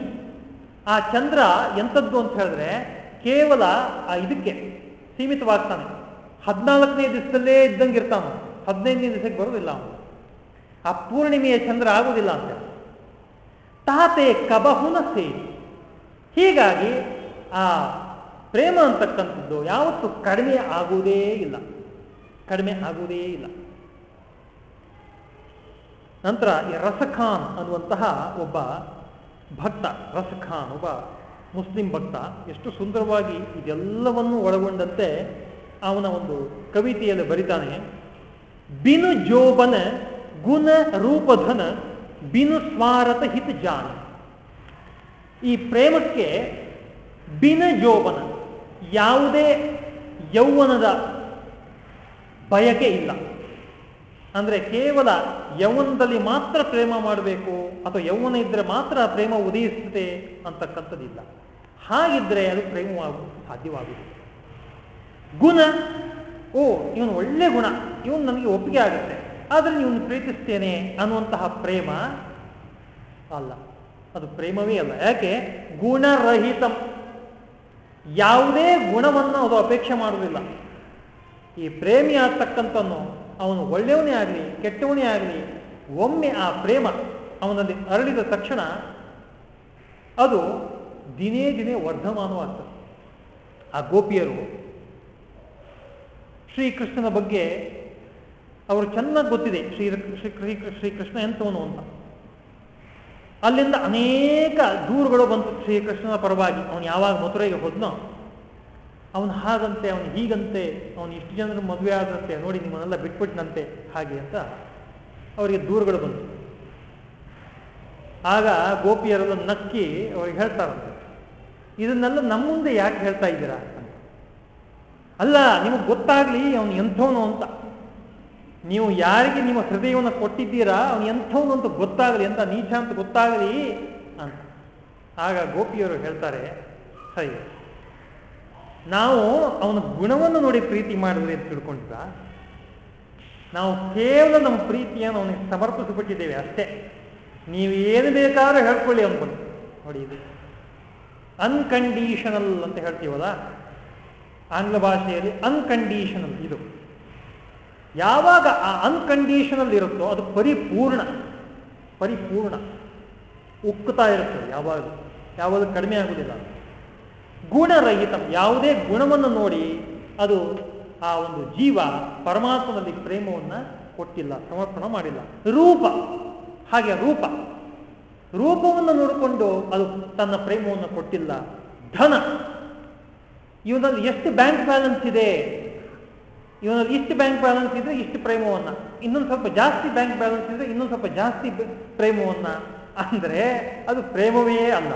A: ಆ ಚಂದ್ರ ಎಂಥದ್ದು ಅಂತ ಹೇಳಿದ್ರೆ ಕೇವಲ ಆ ಇದಕ್ಕೆ ಸೀಮಿತವಾಗ್ತಾನೆ. ಹದಿನಾಲ್ಕನೇ ದಿವಸದಲ್ಲೇ ಇದ್ದಂಗೆ ಇರ್ತಾನ. ಹದಿನೈದನೇ ದಿವಸಕ್ಕೆ ಬರೋದಿಲ್ಲ ಅವನು. ಆ ಪೂರ್ಣಿಮೆಯ ಚಂದ್ರ ಆಗುವುದಿಲ್ಲ ಅಂತ ತಾತೆ ಕಬಹುನ ಸೇ ಹೀಗಾಗಿ ಆ ಪ್ರೇಮ ಅಂತಕ್ಕಂಥದ್ದು ಯಾವತ್ತು ಕಡಿಮೆ ಆಗುವುದೇ ಇಲ್ಲ. ಕಡಿಮೆ ಆಗುವುದೇ ಇಲ್ಲ. ನಂತರ ಈ ರಸಖಾನ್ ಅನ್ನುವಂತಹ ಒಬ್ಬ ಭಕ್ತ, ರಸಖಾನ್ ಒಬ್ಬ ಮುಸ್ಲಿಂ ಭಕ್ತ, ಎಷ್ಟು ಸುಂದರವಾಗಿ ಇದೆಲ್ಲವನ್ನು ಒಳಗೊಂಡಂತೆ ಅವನ ಒಂದು ಕವಿತೆಯಲ್ಲಿ ಬರಿತಾನೆ, ಬಿನು ಜೋಬನ ಗುಣ ರೂಪಧನ ಬಿನು ಸ್ವಾರತ ಹಿತ ಜಾನ. ಈ ಪ್ರೇಮಕ್ಕೆ ಬಿನ ಜೋಬನ ಯಾವುದೇ ಯೌವನದ ಬಯಕೆ ಇಲ್ಲ. ಅಂದ್ರೆ ಕೇವಲ ಯೌವನದಲ್ಲಿ ಮಾತ್ರ ಪ್ರೇಮ ಮಾಡಬೇಕು ಅಥವಾ ಯೌವನ ಇದ್ದರೆ ಮಾತ್ರ ಪ್ರೇಮ ಉದಯಿಸುತ್ತೆ ಅಂತಕ್ಕಂಥದ್ದಿಲ್ಲ. ಹಾಗಿದ್ರೆ ಅದು ಪ್ರೇಮವಾಗುವುದು ಸಾಧ್ಯವಾಗುವುದು ಗುಣ, ಓ, ಇವನು ಒಳ್ಳೆ ಗುಣ, ಇವನು ನನಗೆ ಒಪ್ಪಿಗೆ ಆಗುತ್ತೆ, ಆದರೆ ಇವನು ಪ್ರೀತಿಸ್ತೇನೆ ಅನ್ನುವಂತಹ ಪ್ರೇಮ ಅಲ್ಲ. ಅದು ಪ್ರೇಮವೇ ಅಲ್ಲ. ಯಾಕೆ? ಗುಣರಹಿತಂ. ಯಾವುದೇ ಗುಣವನ್ನು ಅದು ಅಪೇಕ್ಷೆ ಮಾಡುವುದಿಲ್ಲ. ಈ ಪ್ರೇಮಿ ಆಗ್ತಕ್ಕಂಥನು ಅವನು ಒಳ್ಳೆಯವನೇ ಆಗಲಿ, ಕೆಟ್ಟವನೇ ಆಗಲಿ, ಒಮ್ಮೆ ಆ ಪ್ರೇಮ ಅವನಲ್ಲಿ ಅರಳಿದ ತಕ್ಷಣ ಅದು ದಿನೇ ದಿನೇ ವರ್ಧಮಾನವಾಗ್ತದೆ. ಆ ಗೋಪಿಯರು ಶ್ರೀಕೃಷ್ಣನ ಬಗ್ಗೆ, ಅವರು ಚೆನ್ನಾಗಿ ಗೊತ್ತಿದೆ. ಶ್ರೀ ಶ್ರೀ ಶ್ರೀಕೃಷ್ಣ ಎಂತವನು ಅಂತ. ಅಲ್ಲಿಂದ ಅನೇಕ ದೂರುಗಳು ಬಂತು ಶ್ರೀಕೃಷ್ಣನ ಪರವಾಗಿ. ಅವನು ಯಾವಾಗ ಮಥುರೆಗೆ ಹೋದ್ನೋ, ಅವನು ಹಾಗಂತೆ, ಅವನು ಹೀಗಂತೆ, ಅವನು ಇಷ್ಟು ಜನರು ಮದುವೆ ಆದಂತೆ, ನೋಡಿ ನಿಮ್ಮನ್ನೆಲ್ಲ ಬಿಟ್ಬಿಟ್ನಂತೆ, ಹಾಗೆ ಅಂತ ಅವರಿಗೆ ದೂರುಗಳು ಬಂತು. ಆಗ ಗೋಪಿಯರೆಲ್ಲ ನಕ್ಕಿ ಅವ್ರಿಗೆ ಹೇಳ್ತಾರಂತೆ, ಇದನ್ನೆಲ್ಲ ನಮ್ಮ ಮುಂದೆ ಯಾಕೆ ಹೇಳ್ತಾ ಇದ್ದೀರಾ ಅಲ್ಲ, ನಿಮಗೆ ಗೊತ್ತಾಗ್ಲಿ, ಅವನು ಎಂಥವನು ಅಂತ. ನೀವು ಯಾರಿಗೆ ನಿಮ್ಮ ಹೃದಯವನ್ನು ಕೊಟ್ಟಿದ್ದೀರಾ, ಅವನು ಎಂಥವನು ಅಂತ ಗೊತ್ತಾಗಲಿ, ಎಂಥ ನೀಚ ಅಂತ ಗೊತ್ತಾಗಲಿ ಅಂತ. ಆಗ ಗೋಪಿಯವರು ಹೇಳ್ತಾರೆ ಸರಿ ನಾವು ಅವನ ಗುಣವನ್ನು ನೋಡಿ ಪ್ರೀತಿ ಮಾಡಿದ್ರೆ ಅಂತ ತಿಳ್ಕೊಂಡಿದ್ದ. ನಾವು ಕೇವಲ ನಮ್ಮ ಪ್ರೀತಿಯನ್ನು ಅವನಿಗೆ ಸಮರ್ಪಿಸಿಬಿಟ್ಟಿದ್ದೇವೆ ಅಷ್ಟೇ. ನೀವು ಏನು ಬೇಕಾದ್ರೂ ಹೇಳ್ಕೊಳ್ಳಿ ಅಂದ್ಕೊಂಡು ನೋಡಿ ಇದು ಅನ್ಕಂಡೀಷನಲ್ ಅಂತ ಹೇಳ್ತೀವಲ್ಲ, ಆಂಗ್ಲ ಭಾಷೆಯಲ್ಲಿ ಅನ್ಕಂಡೀಷನಲ್ ಇದು. ಯಾವಾಗ ಆ ಅನ್ಕಂಡೀಷನಲ್ ಇರುತ್ತೋ ಅದು ಪರಿಪೂರ್ಣ ಪರಿಪೂರ್ಣ. ಉಕ್ಕುತ್ತಾ ಇರುತ್ತದೆ ಯಾವಾಗ ಯಾವಾಗ ಕಡಿಮೆ ಆಗುವುದಿಲ್ಲ. ಗುಣರಹಿತ, ಯಾವುದೇ ಗುಣವನ್ನು ನೋಡಿ ಅದು ಆ ಒಂದು ಜೀವ ಪರಮಾತ್ಮನಲ್ಲಿ ಪ್ರೇಮವನ್ನು ಕೊಟ್ಟಿಲ್ಲ, ಸಮರ್ಪಣ ಮಾಡಿಲ್ಲ. ರೂಪ, ಹಾಗೆ ರೂಪ. ರೂಪವನ್ನು ನೋಡಿಕೊಂಡು ಅದು ತನ್ನ ಪ್ರೇಮವನ್ನು ಕೊಟ್ಟಿಲ್ಲ. ಧನ. ಇವನಲ್ಲಿ ಎಷ್ಟು ಬ್ಯಾಂಕ್ ಬ್ಯಾಲೆನ್ಸ್ ಇದೆ? ಇವನಲ್ಲಿ ಇಷ್ಟು ಬ್ಯಾಂಕ್ ಬ್ಯಾಲೆನ್ಸ್ ಇದ್ರೆ ಇಷ್ಟು ಪ್ರೇಮವನ್ನ. ಇನ್ನೊಂದು ಸ್ವಲ್ಪ ಜಾಸ್ತಿ ಬ್ಯಾಂಕ್ ಬ್ಯಾಲೆನ್ಸ್ ಇದ್ರೆ ಇನ್ನೊಂದು ಸ್ವಲ್ಪ ಜಾಸ್ತಿ ಪ್ರೇಮವನ್ನ. ಅಂದ್ರೆ ಅದು ಪ್ರೇಮವೇ ಅಲ್ಲ.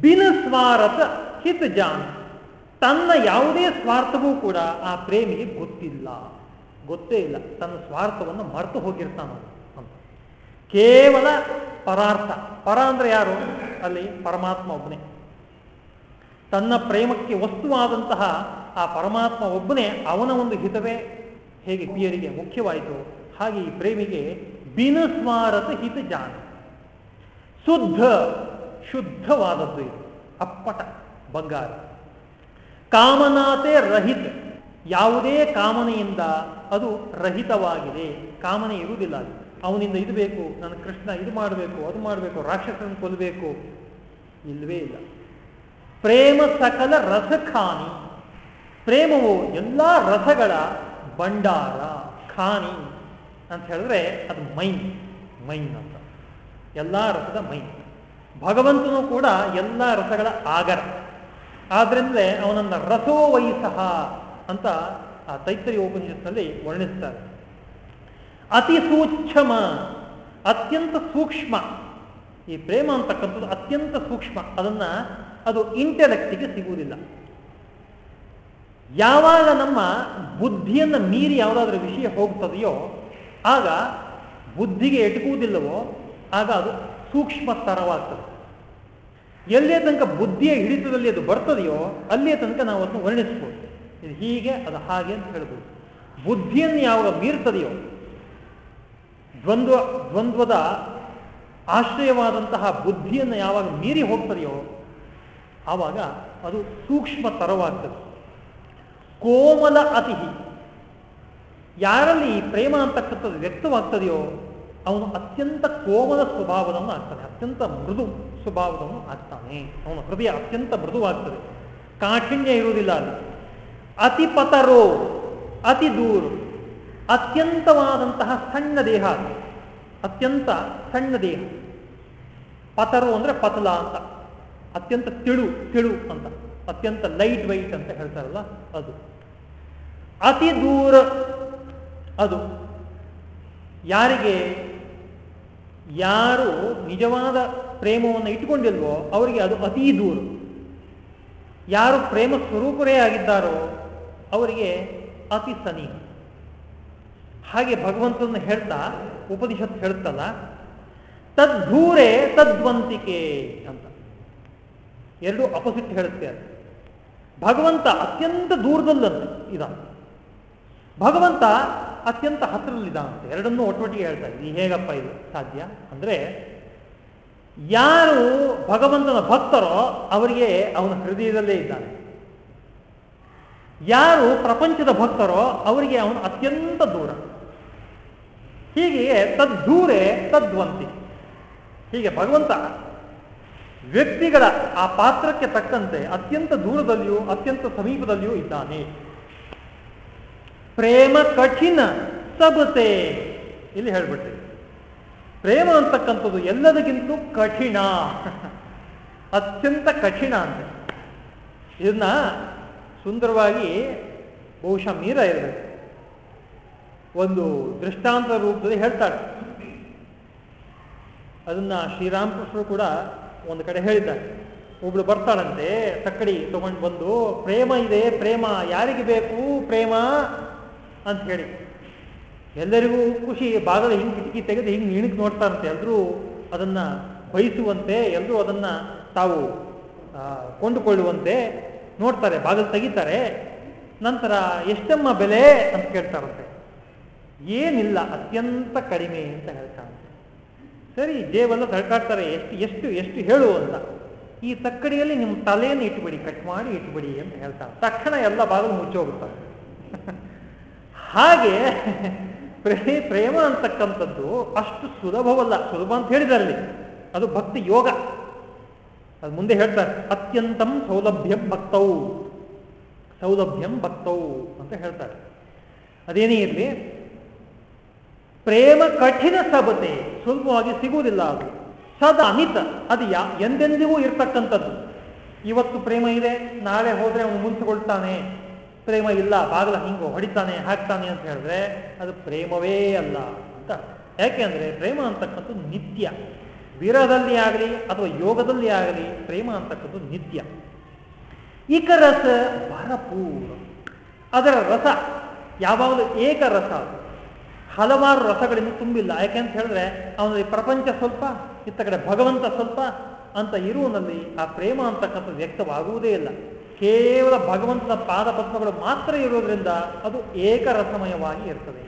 A: ಬಿನಸ್ವಾರಥ ಹಿತ್ ಜಾನ್ ತನ್ನ ಯಾವುದೇ ಸ್ವಾರ್ಥವೂ ಕೂಡ ಆ ಪ್ರೇಮಿಗೆ ಗೊತ್ತಿಲ್ಲ. ಗೊತ್ತೇ ಇಲ್ಲ. ತನ್ನ ಸ್ವಾರ್ಥವನ್ನು ಮರೆತು ಹೋಗಿರ್ತಾನ ಅಂತ. ಕೇವಲ ಪರಾರ್ಥ. ಪರ ಅಂದ್ರೆ ಯಾರು? ಅಲ್ಲಿ ಪರಮಾತ್ಮ ಒಬ್ಬನೇ. ತನ್ನ ಪ್ರೇಮಕ್ಕೆ ವಸ್ತುವಾದಂತಹ ಆ ಪರಮಾತ್ಮ ಒಬ್ಬನೇ, ಅವನ ಒಂದು ಹಿತವೇ ಹೇಗೆ ಪಿಯರಿಗೆ ಮುಖ್ಯವಾಯಿತು? ಹಾಗೆ ಈ ಪ್ರೇಮಿಗೆ ಬಿನಸ್ವಾರತ ಹಿತ ಜಾನ. ಶುದ್ಧ, ಶುದ್ಧವಾದದ್ದು ಇದು. ಅಪ್ಪಟ ಬಂಗಾರ. ಕಾಮನಾತೆ ರಹಿತ. ಯಾವುದೇ ಕಾಮನೆಯಿಂದ ಅದು ರಹಿತವಾಗಿದೆ. ಕಾಮನೆ ಇರುವುದಿಲ್ಲ ಅದು. ಅವನಿಂದ ಇದು ಬೇಕು, ನನ್ನ ಕೃಷ್ಣ ಇದು ಮಾಡಬೇಕು, ಅದು ಮಾಡಬೇಕು, ರಾಕ್ಷಸನ ಕೊಲ್ಲಬೇಕು. ಇಲ್ಲವೇ ಇಲ್ಲ. ಪ್ರೇಮ ಸಕಲ ರಸಖಾನಿ. ಪ್ರೇಮವು ಎಲ್ಲ ರಸಗಳ ಭಂಡಾರ, ಖಾನಿ ಅಂತ ಹೇಳಿದ್ರೆ ಅದು ಮೈನ್ ಮೈನ್ ಅಂತ. ಎಲ್ಲ ರಸದ ಮೈನ್. ಭಗವಂತನು ಕೂಡ ಎಲ್ಲ ರಸಗಳ ಆಗರ. ಆದ್ರಿಂದಲೇ ಅವನನ್ನ ರಸೋ ವಯಸ್ಸಹ ಅಂತ ಆ ತೈತರಿ ಉಪನಿಷತ್ನಲ್ಲಿ ವರ್ಣಿಸ್ತಾರೆ. ಅತಿ ಸೂಕ್ಷ್ಮ, ಅತ್ಯಂತ ಸೂಕ್ಷ್ಮ. ಈ ಪ್ರೇಮ ಅಂತಕ್ಕಂಥದ್ದು ಅತ್ಯಂತ ಸೂಕ್ಷ್ಮ. ಅದನ್ನ ಅದು ಇಂಟೆಲೆಕ್ಟಿಗೆ ಸಿಗುವುದಿಲ್ಲ. ಯಾವಾಗ ನಮ್ಮ ಬುದ್ಧಿಯನ್ನು ಮೀರಿ ಯಾವುದಾದ್ರೂ ವಿಷಯ ಹೋಗ್ತದೆಯೋ, ಆಗ ಬುದ್ಧಿಗೆ ಎಟುಕುವುದಿಲ್ಲವೋ, ಆಗ ಅದು ಸೂಕ್ಷ್ಮ ಸ್ತರವಾಗ್ತದೆ ಎಲ್ಲೇ ತನಕ ಬುದ್ಧಿಯ ಹಿಡಿತದಲ್ಲಿ ಅದು ಬರ್ತದೆಯೋ, ಅಲ್ಲಿಯ ತನಕ ನಾವು ಅದನ್ನು ವರ್ಣಿಸ್ಬೋದು. ಇದು ಹೀಗೆ, ಅದು ಹಾಗೆ ಅಂತ ಹೇಳ್ಬೋದು. ಬುದ್ಧಿಯನ್ನು ಯಾವಾಗ ಮೀರ್ತದೆಯೋ, ದ್ವಂದ್ವ, ದ್ವಂದ್ವದ ಆಶ್ರಯವಾದಂತಹ ಬುದ್ಧಿಯನ್ನು ಯಾವಾಗ ಮೀರಿ ಹೋಗ್ತದೆಯೋ, ಆವಾಗ ಅದು ಸೂಕ್ಷ್ಮ ತರವಾಗ್ತದೆ ಕೋಮಲ ಅತಿಹಿ. ಯಾರಲ್ಲಿ ಪ್ರೇಮ ಅಂತಕ್ಕಂಥದ್ದು ವ್ಯಕ್ತವಾಗ್ತದೆಯೋ, ಅವನು ಅತ್ಯಂತ ಕೋಮಲ ಸ್ವಭಾವದವನು ಆಗ್ತಾನೆ. ಅತ್ಯಂತ ಮೃದು ಸ್ವಭಾವದವನು ಆಗ್ತಾನೆ. ಅವನ ಹೃದಯ ಅತ್ಯಂತ ಮೃದುವಾಗ್ತದೆ. ಕಾಠಿಣ್ಯ ಇರುವುದಿಲ್ಲ ಅಲ್ಲಿ. ಅತಿ ಪತರೋ, ಅತಿ ದೂರ, ಅತ್ಯಂತವಾದಂತಹ ಸಣ್ಣ ದೇಹ ಅತ್ಯಂತ ಸಣ್ಣ ದೇಹ. ಪತರು ಅಂದ್ರೆ ಪತಲ ಅಂತ. ಅತ್ಯಂತ ತಿಳು ತಿಳು ಅಂತ. ಅತ್ಯಂತ ಲೈಟ್ ವೈಟ್ ಅಂತ ಹೇಳ್ತಾರಲ್ಲ ಅದು. ಅತಿ ದೂರ ಅದು. ಯಾರಿಗೆ? ಯಾರು ನಿಜವಾದ ಪ್ರೇಮವನ್ನು ಇಟ್ಟುಕೊಂಡಿಲ್ವೋ ಅವರಿಗೆ ಅದು ಅತೀ ದೂರ. ಯಾರು ಪ್ರೇಮ ಸ್ವರೂಪರೇ ಆಗಿದ್ದಾರೋ ಅವರಿಗೆ ಅತಿ ಸನಿ ಹಾಗೆ ಭಗವಂತನ ಹೇಳ್ತಾ, ಉಪನಿಷತ್ ಹೇಳ್ತಲ್ಲ ತದ್ದೂರೇ ತದ್ವಂತಿಕೆ ಅಂತ. ಎರಡು ಅಪೋಸಿಟ್ ಹೇಳುತ್ತೆ ಅದು. ಭಗವಂತ ಅತ್ಯಂತ ದೂರದಲ್ಲಂತೆ ಇದ ಭಗವಂತ ಅತ್ಯಂತ ಹತ್ತಿರದಲ್ಲಿದ್ದಾನಂತೆ ಎರಡನ್ನೂ ಒಟ್ಟೊಟ್ಟಿಗೆ ಹೇಳ್ತಾರೆ. ಈ ಹೇಗಪ್ಪ ಇದು ಸಾಧ್ಯ? ಅಂದ್ರೆ ಯಾರು ಭಗವಂತನ ಭಕ್ತರೋ ಅವರಿಗೆ ಅವನ ಹೃದಯದಲ್ಲೇ ಇದ್ದಾನೆ. ಯಾರು ಪ್ರಪಂಚದ ಭಕ್ತರೋ ಅವರಿಗೆ ಅವನು ಅತ್ಯಂತ ದೂರ. ಹೀಗೆಯೇ ತದ್ದೂರೆ ತದ್ವಂತಿ. ಹೀಗೆ ಭಗವಂತ ವ್ಯಕ್ತಿಗಳ ಆ ಪಾತ್ರಕ್ಕೆ ತಕ್ಕಂತೆ ಅತ್ಯಂತ ದೂರದಲ್ಲಿಯೂ, ಅತ್ಯಂತ ಸಮೀಪದಲ್ಲಿಯೂ ಇದ್ದಾನೆ. ಪ್ರೇಮ ಕಠಿಣ ಸಬತೆ ಇಲ್ಲಿ ಹೇಳ್ಬಿಟ್ಟೆ ಪ್ರೇಮ ಅಂತಕ್ಕಂಥದ್ದು ಎಲ್ಲದಕ್ಕಿಂತ ಕಠಿಣ. ಅತ್ಯಂತ ಕಠಿಣ ಅಂತ. ಇದನ್ನ ಸುಂದರವಾಗಿ ಬಹುಶಃ ಮೀರ ಇರಬೇಕು ಒಂದು ದೃಷ್ಟಾಂತ ರೂಪದಲ್ಲಿ ಹೇಳ್ತಾರೆ. ಅದನ್ನ ಶ್ರೀರಾಮಕೃಷ್ಣರು ಕೂಡ ಒಂದು ಕಡೆ ಹೇಳಿದ್ದಾರೆ. ಒಬ್ಳು ಬರ್ತಾಳಂತೆ ತಕ್ಕಡಿ ತಗೊಂಡು ಬಂದು, ಪ್ರೇಮ ಇದೆ, ಪ್ರೇಮ ಯಾರಿಗೆ ಬೇಕು, ಪ್ರೇಮ? ಅಂತ ಹೇಳಿ. ಎಲ್ಲರಿಗೂ ಖುಷಿ, ಬಾಗಲ ಹಿಂಗೆ ಕಿಟಕಿ ತೆಗೆದು ಹಿಂಗೆ ಇಣಕ್ ನೋಡ್ತಾರಂತೆ ಎಲ್ಲರೂ ಅದನ್ನ ಬಯಸುವಂತೆ ಎಲ್ಲರೂ ಅದನ್ನ ತಾವು ಕೊಂಡುಕೊಳ್ಳುವಂತೆ ನೋಡ್ತಾರೆ, ಬಾಗಿಲು ತೆಗಿತಾರೆ. ನಂತರ, ಎಷ್ಟಮ್ಮ ಬೆಲೆ? ಅಂತ ಕೇಳ್ತಾರಂತೆ. ಏನಿಲ್ಲ, ಅತ್ಯಂತ ಕಡಿಮೆ ಅಂತ ಹೇಳ್ತಾರಂತೆ. ಸರಿ ದೇವಲ್ಲ ತಳ್ಕಾಡ್ತಾರೆ ಎಷ್ಟು ಎಷ್ಟು ಎಷ್ಟು ಹೇಳು ಅಂತ. ಈ ತಕ್ಕಡಿಯಲ್ಲಿ ನಿಮ್ಮ ತಲೆಯನ್ನು ಇಟ್ಬಿಡಿ ಕಟ್ ಮಾಡಿ ಇಟ್ಟುಬಿಡಿ ಅಂತ ಹೇಳ್ತಾರೆ. ತಕ್ಷಣ ಎಲ್ಲ ಬಾಗಿಲು ಮುಚ್ಚೋಗ್ತಾರೆ ಹಾಗೆ ಪ್ರೇ ಪ್ರೇಮ ಅಂತಕ್ಕಂಥದ್ದು ಅಷ್ಟು ಸುಲಭವಲ್ಲ. ಸುಲಭ ಅಂತ ಹೇಳಿದಾರಲ್ಲಿ. ಅದು ಭಕ್ತಿ ಯೋಗ. ಅದು ಮುಂದೆ ಹೇಳ್ತಾರೆ, ಅತ್ಯಂತಂ ಸೌಲಭ್ಯಂ ಭಕ್ತವು ಸೌಲಭ್ಯಂ ಭಕ್ತವು ಅಂತ ಹೇಳ್ತಾರೆ. ಅದೇನೇ ಇರಲಿ ಪ್ರೇಮ ಕಠಿಣ ಸಬತೆ, ಸುಲಭವಾಗಿ ಸಿಗುವುದಿಲ್ಲ ಅದು. ಸದಾ ಅಮಿತ, ಅದು ಯಾ, ಎಂದೆಂದಿಗೂ ಇರ್ತಕ್ಕಂಥದ್ದು. ಇವತ್ತು ಪ್ರೇಮ ಇದೆ, ನಾಳೆ ಹೋದರೆ ಅವನು ಮುಂಚುಕೊಳ್ತಾನೆ ಪ್ರೇಮ ಇಲ್ಲ, ಬಾಗಲ ಹಿಂಗು ಹೊಡಿತಾನೆ, ಹಾಕ್ತಾನೆ ಅಂತ ಹೇಳಿದ್ರೆ ಅದು ಪ್ರೇಮವೇ ಅಲ್ಲ ಅಂತ. ಯಾಕೆಂದ್ರೆ ಪ್ರೇಮ ಅಂತಕ್ಕಂಥದ್ದು ನಿತ್ಯ. ವೀರದಲ್ಲಿ ಆಗಲಿ ಅಥವಾ ಯೋಗದಲ್ಲಿ ಆಗಲಿ ಪ್ರೇಮ ಅಂತಕ್ಕಂಥದ್ದು ನಿತ್ಯ. ರಸ ಭರಪೂರ ಅದರ ರಸ, ಯಾವಾಗಲೂ ಏಕರಸ ಹಲವಾರು ರಸಗಳಿಂದ ತುಂಬಿಲ್ಲ. ಯಾಕೆಂತ ಹೇಳಿದ್ರೆ ಅವನಲ್ಲಿ ಪ್ರಪಂಚ ಸ್ವಲ್ಪ, ಇತ್ತ ಕಡೆ ಭಗವಂತ ಸ್ವಲ್ಪ ಅಂತ ಇರುವನಲ್ಲಿ ಆ ಪ್ರೇಮ ಅಂತಕ್ಕಂಥದ್ದು ವ್ಯಕ್ತವಾಗುವುದೇ ಇಲ್ಲ. ಕೇವಲ ಭಗವಂತನ ಪಾದಪದ್ಮಗಳು ಮಾತ್ರ ಇರೋದ್ರಿಂದ ಅದು ಏಕರಸಮಯವಾಗಿ ಇರ್ತದೆ.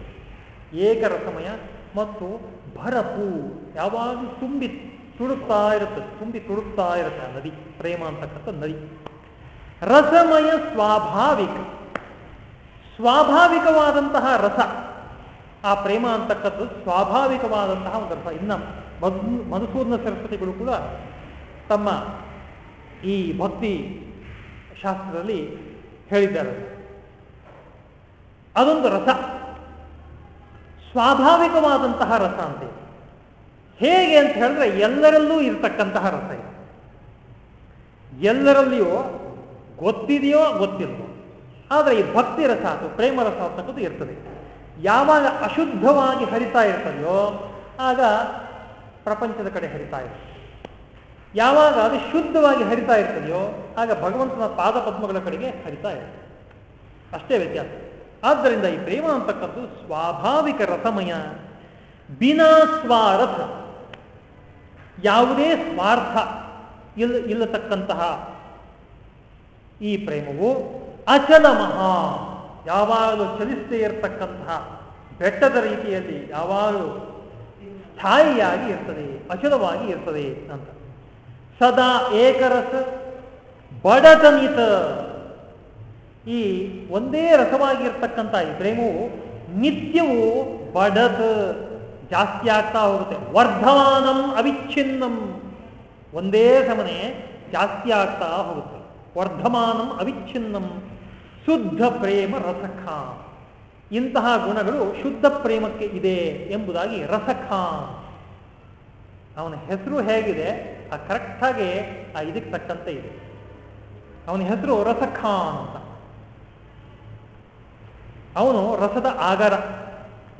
A: ಏಕರಸಮಯ ಮತ್ತು ಭರಪು. ಯಾವಾಗಲೂ ತುಂಬಿ ತುಡುಕ್ತಾ ಇರುತ್ತದೆ ತುಂಬಿ ತುಡುಕ್ತಾ ಇರುತ್ತೆ ನದಿ, ಪ್ರೇಮ ಅಂತಕ್ಕಂಥ ನದಿ. ರಸಮಯ ಸ್ವಾಭಾವಿಕ. ಸ್ವಾಭಾವಿಕವಾದಂತಹ ರಸ. ಆ ಪ್ರೇಮ ಅಂತಕ್ಕಂಥದ್ದು ಸ್ವಾಭಾವಿಕವಾದಂತಹ ಒಂದು ರಸ ಇನ್ನ ಮಧು ಮಧುಸೂದನ ಸರಸ್ವತಿಗಳು ಕೂಡ ತಮ್ಮ ಈ ಭಕ್ತಿ ಶಾಸ್ತ್ರದಲ್ಲಿ ಹೇಳಿದ್ದಾರೆ. ಅದೊಂದು ರಸ. ಸ್ವಾಭಾವಿಕವಾದಂತಹ ರಸ ಅಂತ ಹೇಗೆ ಅಂತ ಹೇಳಿದ್ರೆ ಎಲ್ಲರಲ್ಲೂ ಇರತಕ್ಕಂತಹ ರಸ ಇದೆ. ಎಲ್ಲರಲ್ಲಿಯೋ ಗೊತ್ತಿದೆಯೋ ಗೊತ್ತಿಲ್ಲ ಆದರೆ ಈ ಭಕ್ತಿ ರಸ ಅಥವಾ ಪ್ರೇಮ ರಸ ಅಂತಕ್ಕದ್ದು ಇರ್ತದೆ. ಯಾವಾಗ ಅಶುದ್ಧವಾಗಿ ಹರಿತಾ ಇರ್ತದೆಯೋ ಆಗ ಪ್ರಪಂಚದ ಕಡೆ ಹರಿತಾ ಇರ್ತದೆ ಯಾವಾಗ ಅದು ಶುದ್ಧವಾಗಿ ಹರಿತಾ ಇರ್ತದೆಯೋ ಆಗ ಭಗವಂತನ ಪಾದ ಪದ್ಮಗಳ ಕಡೆಗೆ ಹರಿತಾ ಇರ್ತದೆ ಅಷ್ಟೇ ವ್ಯತ್ಯಾಸ. ಆದ್ದರಿಂದ ಈ ಪ್ರೇಮ ಅಂತಕ್ಕಂಥದ್ದು ಸ್ವಾಭಾವಿಕ ರಸಮಯ. ಬಿನಾ ಸ್ವಾರಥ. ಯಾವುದೇ ಸ್ವಾರ್ಥ ಇಲ್ಲ ಇಲ್ಲತಕ್ಕಂತಹ ಈ ಪ್ರೇಮವು ಅಚಲ ಮಹಾ ಯಾವಾಗಲೂ ಚಲಿಸದೇ ಇರತಕ್ಕಂತಹ ಬೆಟ್ಟದ ರೀತಿಯಲ್ಲಿ ಯಾವಾಗಲೂ ಸ್ಥಾಯಿಯಾಗಿ ಇರ್ತದೆ, ಅಚಲವಾಗಿ ಇರ್ತದೆ ಅಂತ. ಸದಾ ಏಕರಸ ಬಡತನಿತ ಈ ಒಂದೇ ರಸವಾಗಿರ್ತಕ್ಕಂಥ ಈ ಪ್ರೇಮವು ನಿತ್ಯವೂ ಬಡತ, ಜಾಸ್ತಿ ಆಗ್ತಾ ಹೋಗುತ್ತೆ. ವರ್ಧಮಾನಂ ಅವಿಚ್ಛಿನ್ನಂ. ಒಂದೇ ಸಮನೆ ಜಾಸ್ತಿ ಆಗ್ತಾ ಹೋಗುತ್ತೆ. ವರ್ಧಮಾನಂ ಅವಿಚ್ಛಿನ್ನಂ. ಶುದ್ಧ ಪ್ರೇಮ ರಸಖ. ಇಂತಹ ಗುಣಗಳು ಶುದ್ಧ ಪ್ರೇಮಕ್ಕೆ ಇದೆ ಎಂಬುದಾಗಿ ರಸಖ. ಅವನ ಹೆಸರು ಹೇಗಿದೆ, ಆ ಕರೆಕ್ಟಾಗಿ ಆ ಇದಕ್ಕೆ ತಕ್ಕಂತೆ ಇದೆ. ಅವನ ಹೆಸರು ರಸಖಾನ್ ಅಂತ. ಅವನು ರಸದ ಆಗರ,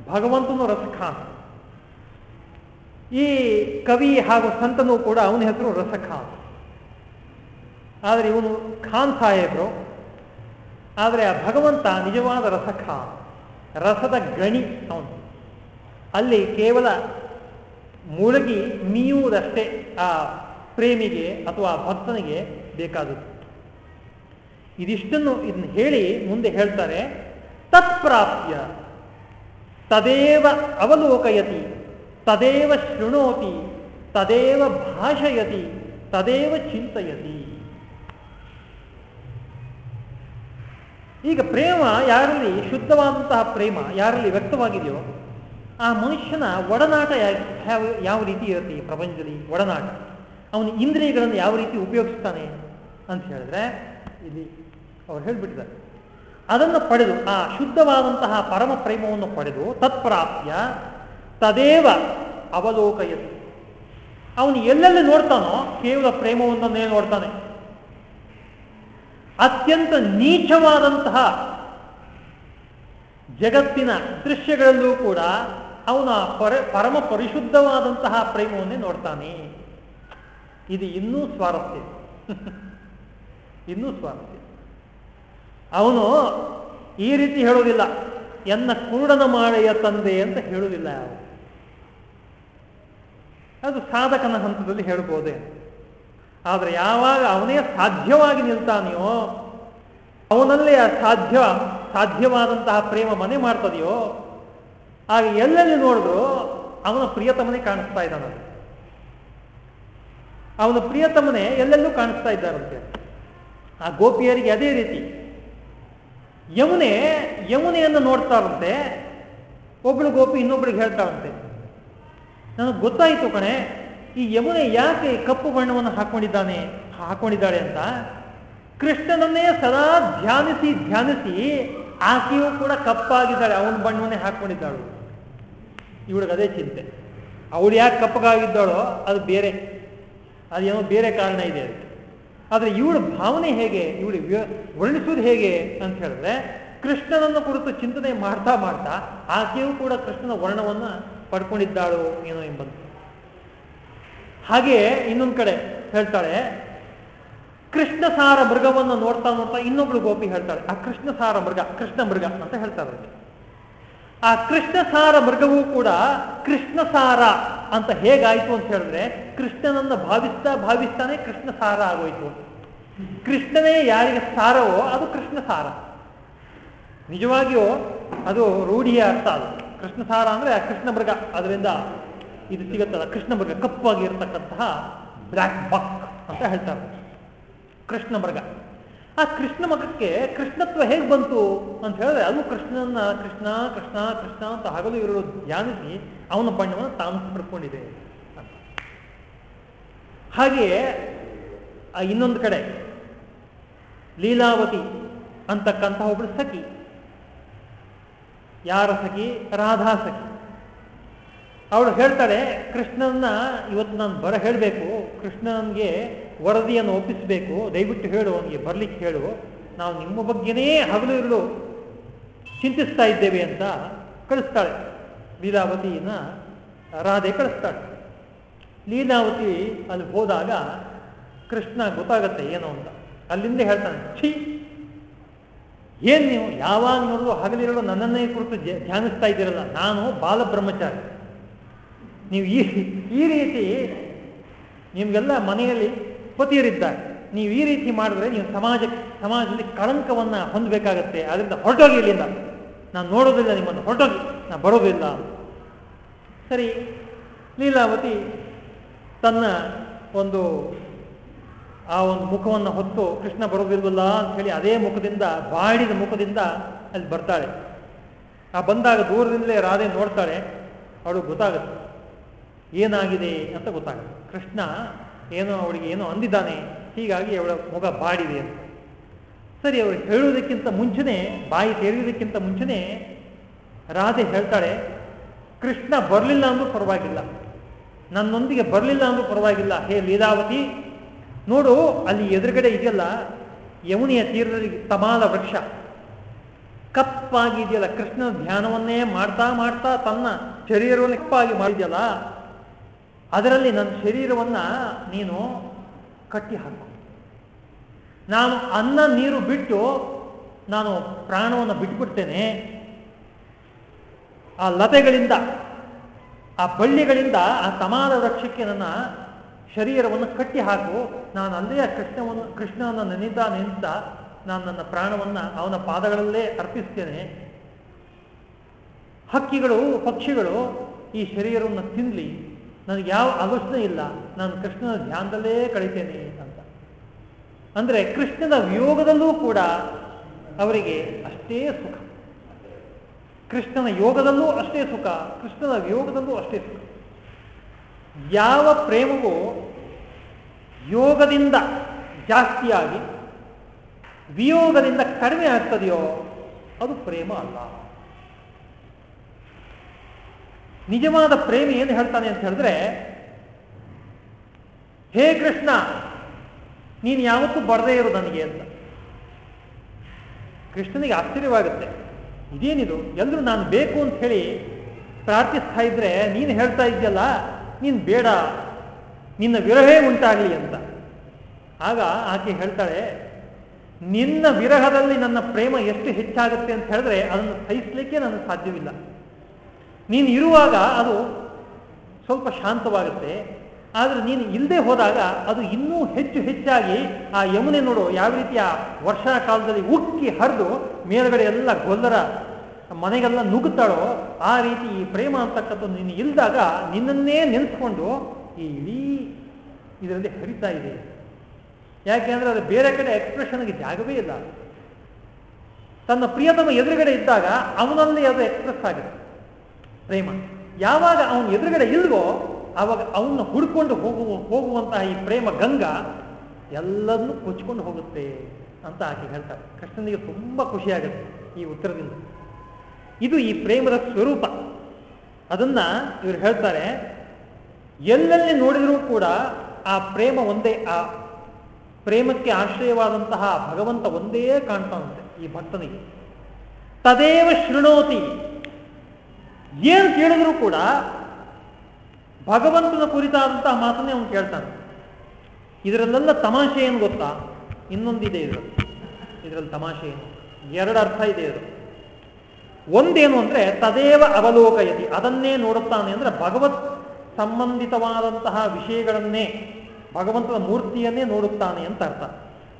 A: ಭಗವಂತನು ರಸಖಾನ್ ಈ ಕವಿ ಹಾಗೂ ಸಂತನು ಕೂಡ ಅವನ ಹೆಸರು ರಸಖಾನ್ ಆದರೆ ಇವನು ಖಾನ್ ಸಾಹೇಬ್ರು ಆದರೆ ಆ ಭಗವಂತ ನಿಜವಾದ ರಸಖ ರಸದ ಗಣಿ ಅವನು. ಅಲ್ಲಿ ಕೇವಲ ಮುಳುಗಿ ಮೀಯುವುದಷ್ಟೇ ಆ ಪ್ರೇಮಿಗೆ ಅಥವಾ ಭಕ್ತನಿಗೆ ಬೇಕಾದದ್ದು. ಇದಿಷ್ಟನ್ನು ಇದನ್ನು ಹೇಳಿ ಮುಂದೆ ಹೇಳ್ತಾರೆ ತತ್ಪ್ರಾಪ್ಯ ತದೇವ ಅವಲೋಕಯತಿ, ತದೇವ ಶೃಣೋತಿ, ತದೇವ ಭಾಷಯತಿ, ತದೇವ ಚಿಂತಯತಿ. ಈಗ ಪ್ರೇಮ ಯಾರಲ್ಲಿ ಶುದ್ಧವಾದಂತಹ ಪ್ರೇಮ ಯಾರಲ್ಲಿ ವ್ಯಕ್ತವಾಗಿದೆಯೋ ಆ ಮನುಷ್ಯನ ಒಡನಾಟ ಯಾವ ಯಾವ ರೀತಿ ಇರುತ್ತೆ ಈ ಪ್ರಪಂಚದಲ್ಲಿ ಒಡನಾಟ? ಅವನು ಇಂದ್ರಿಯಗಳನ್ನು ಯಾವ ರೀತಿ ಉಪಯೋಗಿಸ್ತಾನೆ ಅಂತ ಹೇಳಿದ್ರೆ ಇಲ್ಲಿ ಅವ್ರು ಹೇಳಿಬಿಟ್ಟಿದ್ದಾರೆ. ಅದನ್ನು ಪಡೆದು, ಆ ಶುದ್ಧವಾದಂತಹ ಪರಮ ಪ್ರೇಮವನ್ನು ಪಡೆದು ತತ್ಪ್ರಾಪ್ಯ ತದೇವ ಅವಲೋಕಯತಿ. ಅವನು ಎಲ್ಲೆಲ್ಲಿ ನೋಡ್ತಾನೋ ಕೇವಲ ಪ್ರೇಮವನ್ನೇ ನೋಡ್ತಾನೆ. ಅತ್ಯಂತ ನೀಚವಾದಂತಹ ಜಗತ್ತಿನ ದೃಶ್ಯಗಳಲ್ಲೂ ಕೂಡ ಅವನ ಪರ, ಪರಮ ಪರಿಶುದ್ಧವಾದಂತಹ ಪ್ರೇಮವನ್ನೇ ನೋಡ್ತಾನೆ. ಇದು ಇನ್ನೂ ಸ್ವಾರಸ್ಯ. [LAUGHS] ಇನ್ನೂ ಸ್ವಾರಸ್ಯ. ಅವನು ಈ ರೀತಿ ಹೇಳುವುದಿಲ್ಲ, ಎನ್ನ ಕುರುಡನ ಮಾಳೆಯ ತಂದೆ ಅಂತ ಹೇಳುವುದಿಲ್ಲ ಅದು ಸಾಧಕನ ಹಂತದಲ್ಲಿ ಹೇಳ್ಬೋದೇ ಆದರೆ ಯಾವಾಗ ಅವನೇ ಸಾಧ್ಯವಾಗಿ ನಿಲ್ತಾನೆಯೋ, ಅವನಲ್ಲೇ ಸಾಧ್ಯ, ಸಾಧ್ಯವಾದಂತಹ ಪ್ರೇಮ ಮನೆ ಮಾಡ್ತದೆಯೋ, ಆಗ ಎಲ್ಲೆಲ್ಲಿ ನೋಡಿದ್ರು ಅವನ ಪ್ರಿಯತಮನೆ ಕಾಣಿಸ್ತಾ ಇದ್ದಾನೆ ಅವನ ಪ್ರಿಯತಮನೆ ಎಲ್ಲೆಲ್ಲೂ ಕಾಣಿಸ್ತಾ ಇದ್ದಾರಂತೆ ಆ ಗೋಪಿಯರಿಗೆ ಅದೇ ರೀತಿ. ಯಮುನೆ, ಯಮುನೆಯನ್ನು ನೋಡ್ತಾರಂತೆ, ಒಬ್ಳು ಗೋಪಿ ಇನ್ನೊಬ್ಳಿಗೆ ಹೇಳ್ತಾರಂತೆ ನನಗೆ ಗೊತ್ತಾಯಿತು ಕಣೆ ಈ ಯಮುನೆ ಯಾಕೆ ಕಪ್ಪು ಬಣ್ಣವನ್ನು ಹಾಕೊಂಡಿದ್ದಾನೆ, ಹಾಕೊಂಡಿದ್ದಾಳೆ ಅಂತ ಕೃಷ್ಣನನ್ನೇ ಸದಾ ಧ್ಯಾನಿಸಿ ಧ್ಯಾನಿಸಿ ಆಕೆಯೂ ಕೂಡ ಕಪ್ಪಾಗಿದ್ದಾಳೆ, ಅವನ ಬಣ್ಣವನ್ನೇ ಹಾಕೊಂಡಿದ್ದಾಳು. ಇವಳಿಗೆ ಅದೇ ಚಿಂತೆ. ಅವಳು ಯಾಕೆ ಕಪ್ಪಗಾಗಿದ್ದಾಳೋ ಅದು ಬೇರೆ ಅದೇನೋ ಬೇರೆ ಕಾರಣ ಇದೆ ಅದಕ್ಕೆ. ಆದರೆ ಇವಳ ಭಾವನೆ ಹೇಗೆ ಇವಳು ವರ್ಣಿಸುವುದು ಹೇಗೆ ಅಂತ ಹೇಳಿದ್ರೆ ಕೃಷ್ಣನನ್ನು ಕುರಿತು ಚಿಂತನೆ ಮಾಡ್ತಾ ಮಾಡ್ತಾ ಆಕೆಯೂ ಕೂಡ ಕೃಷ್ಣನ ವರ್ಣವನ್ನು ಪಡ್ಕೊಂಡಿದ್ದಾಳು ಏನೋ ಎಂಬಂತ. ಹಾಗೆಯೇ ಇನ್ನೊಂದು ಕಡೆ ಹೇಳ್ತಾಳೆ ಕೃಷ್ಣ ಸಾರ ಮೃಗವನ್ನು ನೋಡ್ತಾ ನೋಡ್ತಾ ಇನ್ನೊಬ್ಳು ಗೋಪಿ ಹೇಳ್ತಾಳೆ, ಆ ಕೃಷ್ಣ ಸಾರ ಮೃಗ, ಕೃಷ್ಣ ಮೃಗ ಅಂತ ಹೇಳ್ತಾರೆ ಆ ಕೃಷ್ಣ ಸಾರ ಮೃಗವೂ ಕೂಡ ಕೃಷ್ಣ ಸಾರ ಅಂತ ಹೇಗಾಯ್ತು ಅಂತ ಹೇಳಿದ್ರೆ, ಕೃಷ್ಣನನ್ನ ಭಾವಿಸ್ತಾ ಭಾವಿಸ್ತಾನೆ ಕೃಷ್ಣ ಸಾರ ಆಗೋಯ್ತು. ಕೃಷ್ಣನೇ ಯಾರಿಗೆ ಸಾರವೋ ಅದು ಕೃಷ್ಣ ಸಾರ ನಿಜವಾಗಿಯೂ ಅದು ರೂಢಿಯ ಅರ್ಥ ಅದು. ಕೃಷ್ಣ ಸಾರ ಅಂದ್ರೆ ಕೃಷ್ಣ ಮೃಗ. ಅದರಿಂದ ಇದು ಸಿಗುತ್ತಲ್ಲ ಕೃಷ್ಣ ಮೃಗ ಕಪ್ಪಾಗಿ ಇರತಕ್ಕಂತಹ ಬ್ಲ್ಯಾಕ್ ಬಕ್ ಅಂತ ಹೇಳ್ತಾರೆ. ಕೃಷ್ಣ ಆ ಕೃಷ್ಣ ಮಗಕ್ಕೆ ಕೃಷ್ಣತ್ವ ಹೇಗೆ ಬಂತು ಅಂತ ಹೇಳಿದ್ರೆ, ಅದು ಕೃಷ್ಣನ ಕೃಷ್ಣ ಕೃಷ್ಣ ಕೃಷ್ಣ ಅಂತ ಹಗಲು ಇವರು ಧ್ಯಾನಿಸಿ ಅವನ ಬಣ್ಣವನ್ನು ತಾನು ಪಡ್ಕೊಂಡಿದೆ ಅಂತ. ಹಾಗೆಯೇ ಇನ್ನೊಂದು ಕಡೆ, ಲೀಲಾವತಿ ಅಂತಕ್ಕಂತಹ ಒಬ್ಬಳು ಸಖಿ. ಯಾರ ಸಖಿ? ರಾಧಾ ಸಖಿ. ಅವಳು ಹೇಳ್ತಾಳೆ ಕೃಷ್ಣನ ಇವತ್ತು ನಾನು ಬರ ಹೇಳಬೇಕು, ಕೃಷ್ಣನಿಗೆ ವರದಿಯನ್ನು ಒಪ್ಪಿಸಬೇಕು, ದಯವಿಟ್ಟು ಹೇಳು, ಅವನಿಗೆ ಬರ್ಲಿಕ್ಕೆ ಹೇಳು. ನಾವು ನಿಮ್ಮ ಬಗ್ಗೆನೇ ಹಗಲು ಇರಲು ಚಿಂತಿಸ್ತಾ ಇದ್ದೇವೆ ಅಂತ ಕಳಿಸ್ತಾಳೆ. ಲೀಲಾವತಿನ ರಾಧೆ ಕಳಿಸ್ತಾಳೆ. ಲೀಲಾವತಿ ಅಲ್ಲಿ ಹೋದಾಗ ಕೃಷ್ಣ ಗೊತ್ತಾಗತ್ತೆ ಏನು ಅಂತ. ಅಲ್ಲಿಂದ ಹೇಳ್ತಾನೆ, ಛೀ, ಏನು ನೀವು ಯಾವಾಗ ನೋಡಲು ಹಗಲಿರಲು ನನ್ನನ್ನೇ ಕುರಿತು ಧ್ಯಾನಿಸ್ತಾ ಇದ್ದೀರಲ್ಲ, ನಾನು ಬಾಲ ಬ್ರಹ್ಮಚಾರಿ ನೀವು ಈ ಈ ರೀತಿ ನಿಮಗೆಲ್ಲ ಮನೆಯಲ್ಲಿ ಪತಿಯರಿದ್ದಾರೆ. ನೀವು ಈ ರೀತಿ ಮಾಡಿದ್ರೆ ನೀವು ಸಮಾಜಕ್ಕೆ ಸಮಾಜದಲ್ಲಿ ಕಳಂಕವನ್ನ ಹೊಂದಬೇಕಾಗತ್ತೆ. ಅದರಿಂದ ಹೊರಟೋಗಿ ಇಲ್ಲಿಂದ ನಾನು ನೋಡೋದಿಲ್ಲ, ನಿಮ್ಮನ್ನು ಹೊರಟೋಗಿ, ನಾನು ಬರೋದಿಲ್ಲ. ಸರಿ, ಲೀಲಾವತಿ ತನ್ನ ಒಂದು, ಆ ಒಂದು ಮುಖವನ್ನು ಹೊತ್ತು ಕೃಷ್ಣ ಬರೋದಿಲ್ವಲ್ಲ ಅಂತ ಹೇಳಿ ಅದೇ ಮುಖದಿಂದ ಬಾಡಿದ ಮುಖದಿಂದ ಅಲ್ಲಿ ಬರ್ತಾಳೆ. ಆ ಬಂದಾಗ ದೂರದಿಂದಲೇ ರಾಧೆ ನೋಡ್ತಾಳೆ. ಅವಳು ಗೊತ್ತಾಗುತ್ತೆ. ಏನಾಗಿದೆ ಅಂತ ಗೊತ್ತಾಗುತ್ತೆ ಕೃಷ್ಣ ಏನೋ ಅವಳಿಗೆ ಏನೋ ಅಂದಿದ್ದಾನೆ, ಹೀಗಾಗಿ ಅವಳ ಮುಖ ಬಾಡಿದೆ ಅಂತ. ಸರಿ ಅವಳು ಹೇಳುವುದಕ್ಕಿಂತ ಮುಂಚೆನೆ, ಬಾಯಿ ತೆರೆಯುವುದಕ್ಕಿಂತ ಮುಂಚೆನೆ ರಾಧೆ ಹೇಳ್ತಾಳೆ, ಕೃಷ್ಣ ಬರಲಿಲ್ಲ ಅಂದ್ರೂ ಪರವಾಗಿಲ್ಲ. ನನ್ನೊಂದಿಗೆ ಬರಲಿಲ್ಲ ಅಂದ್ರೂ ಪರವಾಗಿಲ್ಲ. ಹೇ ಲೀಲಾವತಿ, ನೋಡು, ಅಲ್ಲಿ ಎದುರುಗಡೆ ಇದೆಯಲ್ಲ, ಯಮುನಿಯ ತೀರದಲ್ಲಿ ತಮಾಲ ವೃಕ್ಷ. ಕಪ್ಪಾಗಿದೆಯಲ್ಲ ಕೃಷ್ಣನ ಧ್ಯಾನವನ್ನೇ ಮಾಡ್ತಾ ಮಾಡ್ತಾ ತನ್ನ ಶರೀರವನ್ನು ಕಪ್ಪಾಗಿ ಮಾಡಿದೆಯಲ್ಲ ಅದರಲ್ಲಿ ನನ್ನ ಶರೀರವನ್ನ ನೀನು ಕಟ್ಟಿ ಹಾಕು. ನಾನು ಅನ್ನ ನೀರು ಬಿಟ್ಟು ನಾನು ಪ್ರಾಣವನ್ನು ಬಿಟ್ಬಿಡ್ತೇನೆ. ಆ ಲತೆಗಳಿಂದ, ಆ ಬಳ್ಳಿಗಳಿಂದ, ಆ ಸಮಾನ ವೃಕ್ಷಕ್ಕೆ ನನ್ನ ಶರೀರವನ್ನು ಕಟ್ಟಿ ಹಾಕು. ನಾನು ಅಲ್ಲೇ ಕೃಷ್ಣವನ್ನು ಕೃಷ್ಣವನ್ನು ನೆನೆದ ನೆನೆದ ನಾನು ನನ್ನ ಪ್ರಾಣವನ್ನು ಅವನ ಪಾದಗಳಲ್ಲೇ ಅರ್ಪಿಸ್ತೇನೆ. ಹಕ್ಕಿಗಳು, ಪಕ್ಷಿಗಳು ಈ ಶರೀರವನ್ನು ತಿನ್ನಲಿ ನನಗೆ ಯಾವ ಆಲೋಚನೆ ಇಲ್ಲ, ನಾನು ಕೃಷ್ಣನ ಧ್ಯಾನದಲ್ಲೇ ಕಳಿತೇನೆ ಅಂತ. ಅಂದರೆ ಕೃಷ್ಣನ ವಿಯೋಗದಲ್ಲೂ ಕೂಡ ಅವರಿಗೆ ಅಷ್ಟೇ ಸುಖ. ಕೃಷ್ಣನ ಯೋಗದಲ್ಲೂ ಅಷ್ಟೇ ಸುಖ, ಕೃಷ್ಣನ ವಿಯೋಗದಲ್ಲೂ ಅಷ್ಟೇ ಸುಖ. ಯಾವ ಪ್ರೇಮವೂ ಯೋಗದಿಂದ ಜಾಸ್ತಿಯಾಗಿ ವಿಯೋಗದಿಂದ ಕಡಿಮೆ ಆಗ್ತದೆಯೋ ಅದು ಪ್ರೇಮ ಅಲ್ಲ. ನಿಜವಾದ ಪ್ರೇಮಿ ಏನು ಹೇಳ್ತಾನೆ ಅಂತ ಹೇಳಿದ್ರೆ, ಹೇ ಕೃಷ್ಣ, ನೀನು ಯಾವತ್ತೂ ಬರದೇ ಇರು ನನಗೆ ಅಂತ. ಕೃಷ್ಣನಿಗೆ ಆಶ್ಚರ್ಯವಾಗುತ್ತೆ. ಇದೇನಿದು? ಎಲ್ಲರೂ ನಾನು ಬೇಕು ಅಂತ ಹೇಳಿ ಪ್ರಾರ್ಥಿಸ್ತಾ ಇದ್ರೆ ನೀನು ಹೇಳ್ತಾ ಇದೆಯಲ್ಲ ನೀನು ಬೇಡ, ನಿನ್ನ ವಿರಹೇ ಉಂಟಾಗಲಿ ಅಂತ. ಆಗ ಆಕೆ ಹೇಳ್ತಾಳೆ, ನಿನ್ನ ವಿರಹದಲ್ಲಿ ನನ್ನ ಪ್ರೇಮ ಎಷ್ಟು ಹೆಚ್ಚಾಗುತ್ತೆ ಅಂತ ಹೇಳಿದ್ರೆ ಅದನ್ನು ಸಹಿಸಲಿಕ್ಕೆ ನನಗೆ ಸಾಧ್ಯವಿಲ್ಲ. ನೀನು ಇರುವಾಗ ಅದು ಸ್ವಲ್ಪ ಶಾಂತವಾಗುತ್ತೆ, ಆದರೆ ನೀನು ಇಲ್ಲದೆ ಹೋದಾಗ ಅದು ಇನ್ನೂ ಹೆಚ್ಚು ಹೆಚ್ಚಾಗಿ ಆ ಯಮುನೆ ನೋಡು, ಯಾವ ರೀತಿಯ ವರ್ಷಾ ಕಾಲದಲ್ಲಿ ಉಕ್ಕಿ ಹರಿದು ಮೇಲುಗಡೆ ಎಲ್ಲ ಗೊಲ್ಲರ ಮನೆಗೆಲ್ಲ ನುಗ್ಗುತ್ತಾಳೋ, ಆ ರೀತಿ ಈ ಪ್ರೇಮ ಅಂತಕ್ಕಂಥದ್ದು ನೀನು ಇಲ್ದಾಗ ನಿನ್ನನ್ನೇ ನೆನೆಸ್ಕೊಂಡು ಈ ಇಡೀ ಇದರಲ್ಲಿ ಹರಿತಾ ಇದೆ ಯಾಕೆಂದ್ರೆ ಅದು ಬೇರೆ ಕಡೆ ಎಕ್ಸ್ಪ್ರೆಷನ್ಗೆ ಜಾಗವೇ ಇಲ್ಲ. ತನ್ನ ಪ್ರಿಯತಮ ಎದುರುಗಡೆ ಇದ್ದಾಗ ಅವನಲ್ಲಿ ಅದು ಎಕ್ಸ್ಪ್ರೆಸ್ ಆಗುತ್ತೆ. ಪ್ರೇಮ. ಯಾವಾಗ ಅವನ ಎದುರುಗಡೆ ಇಲ್ವೋ ಆವಾಗ ಅವನ್ನ ಹುಡ್ಕೊಂಡು ಹೋಗುವ, ಹೋಗುವಂತಹ ಈ ಪ್ರೇಮ ಗಂಗಾ ಎಲ್ಲದನ್ನು ಕೊಚ್ಕೊಂಡು ಹೋಗುತ್ತೆ ಅಂತ ಆಕೆ ಹೇಳ್ತಾರೆ ಕೃಷ್ಣನಿಗೆ ತುಂಬಾ ಖುಷಿಯಾಗುತ್ತೆ ಈ ಉತ್ತರದಿಂದ. ಇದು ಈ ಪ್ರೇಮದ ಸ್ವರೂಪ. ಅದನ್ನ ಇವರು ಹೇಳ್ತಾರೆ, ಎಲ್ಲೆಲ್ಲಿ ನೋಡಿದರೂ ಕೂಡ ಆ ಪ್ರೇಮ ಒಂದೇ, ಆ ಪ್ರೇಮಕ್ಕೆ ಆಶ್ರಯವಾದಂತಹ ಭಗವಂತ ಒಂದೇ ಕಾಣ್ತಾನಂತೆ ಈ ಭಕ್ತನಿಗೆ. ತದೇವ ಶೃಣೋತಿ. ಏನು ಕೇಳಿದ್ರು ಕೂಡ ಭಗವಂತನ ಕುರಿತಾದಂತಹ ಮಾತನ್ನೇ ಅವನು ಕೇಳ್ತಾನೆ. ಇದರಲ್ಲೆಲ್ಲ ತಮಾಷೆ ಏನು ಗೊತ್ತಾ? ಇನ್ನೊಂದಿದೆ ಇದರಲ್ಲಿ. ಇದರಲ್ಲಿ ತಮಾಷೆ ಏನು? ಎರಡು ಅರ್ಥ ಇದೆ ಇದು ಒಂದೇನು ಅಂದ್ರೆ ತದೇವ ಅವಲೋಕಯತಿ, ಅದನ್ನೇ ನೋಡುತ್ತಾನೆ ಅಂದ್ರೆ ಭಗವತ್ ಸಂಬಂಧಿತವಾದಂತಹ ವಿಷಯಗಳನ್ನೇ, ಭಗವಂತನ ಮೂರ್ತಿಯನ್ನೇ ನೋಡುತ್ತಾನೆ ಅಂತ ಅರ್ಥ.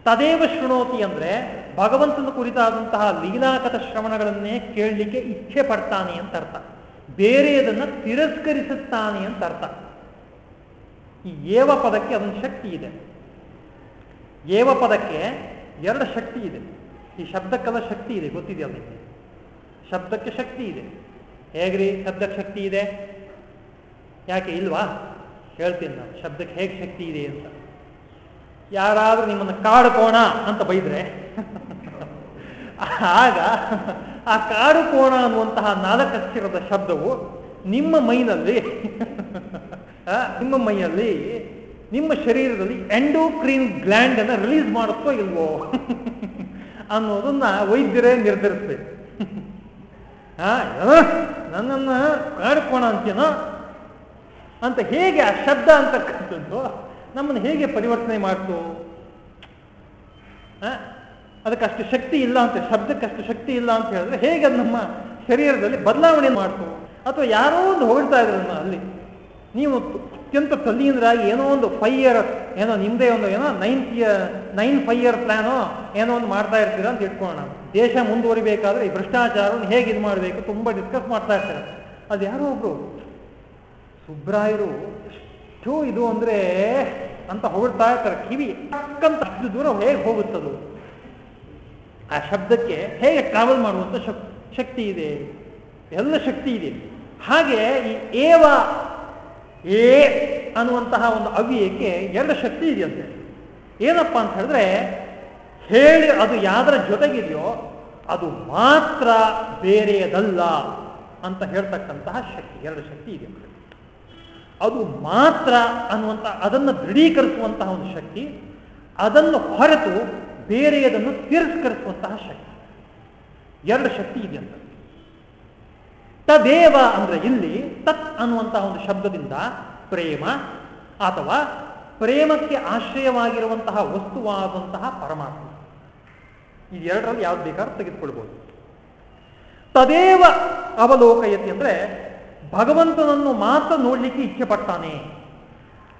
A: ತದೇವ ಶೃಣೋತಿ ಅಂದ್ರೆ ಭಗವಂತನ ಕುರಿತಾದಂತಹ ಲೀಲಾಕಥ ಶ್ರವಣಗಳನ್ನೇ ಕೇಳಲಿಕ್ಕೆ ಇಚ್ಛೆ ಪಡ್ತಾನೆ ಅಂತ ಅರ್ಥ. ಬೇರೆಯದನ್ನ ತಿರಸ್ಕರಿಸುತ್ತಾನೆ ಅಂತ ಅರ್ಥ. ಈ ಏವ ಪದಕ್ಕೆ ಅದೊಂದು ಶಕ್ತಿ ಇದೆ. ಏವ ಪದಕ್ಕೆ ಎರಡು ಶಕ್ತಿ ಇದೆ. ಈ ಶಬ್ದಕ್ಕೆಲ್ಲ ಶಕ್ತಿ ಇದೆ ಗೊತ್ತಿದೆಯಲ್ಲ ಶಬ್ದಕ್ಕೆ ಶಕ್ತಿ ಇದೆ. ಹೇಗ್ರಿ? ಶಬ್ದಕ್ಕೆ ಶಕ್ತಿ ಇದೆ? ಯಾಕೆ, ಇಲ್ವಾ? ಹೇಳ್ತೀನಿ ನಾನು. ಶಬ್ದಕ್ಕೆ ಹೇಗೆ ಶಕ್ತಿ ಇದೆ ಅಂತ. ಯಾರಾದ್ರೂ ನಿಮ್ಮನ್ನು ಕಾಡುಕೋಣ ಅಂತ ಬೈದ್ರೆ, ಆಗ ಆ ಕಾಡು ಕೋಣ ಅನ್ನುವಂತಹ ನಾಲ್ಕಕ್ಷರದ ಶಬ್ದವು ನಿಮ್ಮ ಮೈನಲ್ಲಿ ನಿಮ್ಮ ಮೈಯಲ್ಲಿ, ನಿಮ್ಮ ಶರೀರದಲ್ಲಿ ಎಂಡೋಕ್ರೀನ್ ಗ್ಲ್ಯಾಂಡ್ ಅನ್ನು ರಿಲೀಸ್ ಮಾಡುತ್ತೋ ಇಲ್ವೋ ಅನ್ನೋದನ್ನ ವೈದ್ಯರೇ ನಿರ್ಧರಿಸ್ಬೇಕು. ನನ್ನನ್ನ ಕಾಡ್ಕೋಣ ಅಂತೇನೋ ಅಂತ ಹೇಗೆ ಆ ಶಬ್ದ ಅಂತಕ್ಕಂಥದ್ದು ನಮ್ಮನ್ನು ಹೇಗೆ ಪರಿವರ್ತನೆ ಮಾಡ್ತು? ಅದಕ್ಕಷ್ಟು ಶಕ್ತಿ ಇಲ್ಲ ಅಂತ, ಶಬ್ದಕ್ಕಷ್ಟು ಶಕ್ತಿ ಇಲ್ಲ ಅಂತ ಹೇಳಿದ್ರೆ ಹೇಗೆ ಅದು ನಮ್ಮ ಶರೀರದಲ್ಲಿ ಬದಲಾವಣೆ ಮಾಡ್ತು? ಅಥವಾ ಯಾರೋ ಒಂದು ಹೊಗಳ್ತಾ ಇದ್ರು ಅಲ್ಲಿ. ನೀವು ಅತ್ಯಂತ ತಲ್ಲೀನರಾಗಿ ಏನೋ ಒಂದು ಫೈವ್ ಇಯರ್ ಏನೋ ನಿಮ್ಮದೇ ಒಂದು ಏನೋ ನೈನ್ ನೈನ್ ಫೈವ್ ಇಯರ್ ಪ್ಲಾನೋ ಏನೋ ಒಂದು ಮಾಡ್ತಾ ಇರ್ತೀರಾ ಅಂತ ಇಟ್ಕೊಳ್ಳೋಣ ದೇಶ ಮುಂದುವರಿಬೇಕಾದ್ರೆ ಈ ಭ್ರಷ್ಟಾಚಾರವನ್ನು ಹೇಗೆ ಇದು ಮಾಡಬೇಕು ತುಂಬ ಡಿಸ್ಕಸ್ ಮಾಡ್ತಾ ಇರ್ತಾರೆ. ಅದು ಯಾರೋ ಒಬ್ರು, ಸುಬ್ರಾಯರು ಎಷ್ಟು ಇದು ಅಂದ್ರೆ ಅಂತ ಹೊಗಳ್ತಾ ಇರ್ತಾರೆ. ಕಿವಿ ಅಕ್ಕಂತ ಅಷ್ಟು ದೂರ ಹೇಗೆ ಹೋಗುತ್ತದು? ಆ ಶಬ್ದಕ್ಕೆ ಹೇಗೆ ಟ್ರಾವೆಲ್ ಮಾಡುವಂಥ ಶಕ್ತಿ ಇದೆ? ಎಲ್ಲ ಶಕ್ತಿ ಇದೆ. ಹಾಗೆ ಈ ಏವ, ಏ ಅನ್ನುವಂತಹ ಒಂದು ಅವ್ಯಯಕ್ಕೆ ಎರಡು ಶಕ್ತಿ ಇದೆಯಂತೆ ಏನಪ್ಪ ಅಂತ ಹೇಳಿದ್ರೆ, ಹೇಳಿ ಅದು ಯಾವ್ದರ ಜೊತೆಗಿದೆಯೋ ಅದು ಮಾತ್ರ ಬೇರೆಯದಲ್ಲ ಅಂತ ಹೇಳ್ತಕ್ಕಂತಹ ಶಕ್ತಿ, ಎರಡು ಶಕ್ತಿ ಇದೆ ಅದು ಮಾತ್ರ ಅನ್ನುವಂಥ ಅದನ್ನು ದೃಢೀಕರಿಸುವಂತಹ ಒಂದು ಶಕ್ತಿ, ಅದನ್ನು ಹೊರತು ಬೇರೆಯದನ್ನು ತಿರಸ್ಕರಿಸುವಂತಹ ಶಕ್ತಿ. ಎರಡು ಶಕ್ತಿ ಇದೆ ಅಂತ. ತದೇವ ಅಂದ್ರೆ ಇಲ್ಲಿ, ತತ್ ಅನ್ನುವಂತಹ ಒಂದು ಶಬ್ದದಿಂದ ಪ್ರೇಮ ಅಥವಾ ಪ್ರೇಮಕ್ಕೆ ಆಶ್ರಯವಾಗಿರುವಂತಹ ವಸ್ತುವಾದಂತಹ ಪರಮಾತ್ಮ. ಇದೆರಡರಲ್ಲಿ ಯಾವ್ದು ಬೇಕಾದ್ರೂ ತೆಗೆದುಕೊಳ್ಬಹುದು ತದೇವ ಅವಲೋಕಯತಿ ಅಂದ್ರೆ ಭಗವಂತನನ್ನು ಮಾತ್ರ ನೋಡ್ಲಿಕ್ಕೆ ಇಚ್ಛೆ ಪಡ್ತಾನೆ.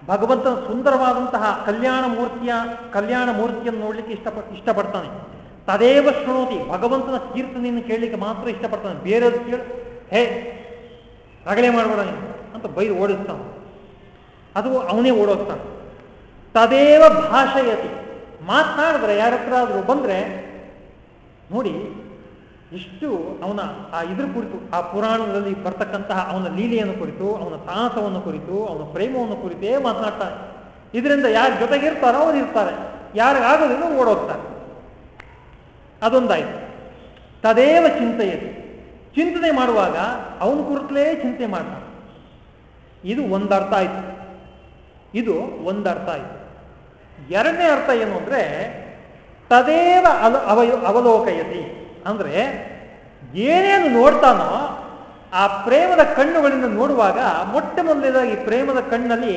A: ಭಗವಂತನ ಸುಂದರವಾದಂತಹ ಕಲ್ಯಾಣ ಮೂರ್ತಿಯ, ಕಲ್ಯಾಣ ಮೂರ್ತಿಯನ್ನು ನೋಡ್ಲಿಕ್ಕೆ ಇಷ್ಟ ಇಷ್ಟಪಡ್ತಾನೆ. ತದೇವ ಶೃಣೋತಿ, ಭಗವಂತನ ಕೀರ್ತನೆಯನ್ನು ಕೇಳಲಿಕ್ಕೆ ಮಾತ್ರ ಇಷ್ಟಪಡ್ತಾನೆ. ಬೇರೆ ಕೇಳಿ. ಹೇ, ರಗಳೆ ಮಾಡಬೇಡ ನೀನು ಅಂತ ಬೈರು ಓಡಿಸ್ತಾನೆ. ಅದು ಅವನೇ ಓಡೋಗ್ತಾನೆ. ತದೇವ ಭಾಷೆಯತಿ. ಮಾತನಾಡಿದ್ರೆ ಯಾರ ಹತ್ರ ಆದರೂ ಬಂದರೆ ನೋಡಿ ಇಷ್ಟು ಅವನ ಆ ಇದ್ರ ಕುರಿತು, ಆ ಪುರಾಣದಲ್ಲಿ ಬರ್ತಕ್ಕಂತಹ ಅವನ ಲೀಲೆಯನ್ನು ಕುರಿತು, ಅವನ ಸಾಹಸವನ್ನು ಕುರಿತು, ಅವನ ಪ್ರೇಮವನ್ನು ಕುರಿತೇ ಮಾತನಾಡ್ತಾನೆ. ಇದರಿಂದ ಯಾರ ಜೊತೆಗಿರ್ತಾರೋ ಅವ್ರು ಇರ್ತಾರೆ. ಯಾರಿಗಾಗೋದಿಲ್ಲ ಓಡೋಗ್ತಾರೆ. ಅದೊಂದಾಯ್ತು. ತದೇವ ಚಿಂತೆಯದು. ಚಿಂತನೆ ಮಾಡುವಾಗ ಅವನ ಕುರಿತಲೇ ಚಿಂತೆ ಮಾಡ್ತಾನೆ. ಇದು ಒಂದರ್ಥ ಆಯ್ತು. ಇದು ಒಂದರ್ಥ ಆಯ್ತು. ಎರಡನೇ ಅರ್ಥ ಏನು ಅಂದರೆ, ತದೇವ ಅಲ ಅವಲೋಕಯತಿ. ಅಂದ್ರೆ ಏನೇನು ನೋಡ್ತಾನೋ ಆ ಪ್ರೇಮದ ಕಣ್ಣುಗಳಿಂದ ನೋಡುವಾಗ ಮೊಟ್ಟೆ ಮೊದಲನೇದಾಗಿ ಪ್ರೇಮದ ಕಣ್ಣಲ್ಲಿ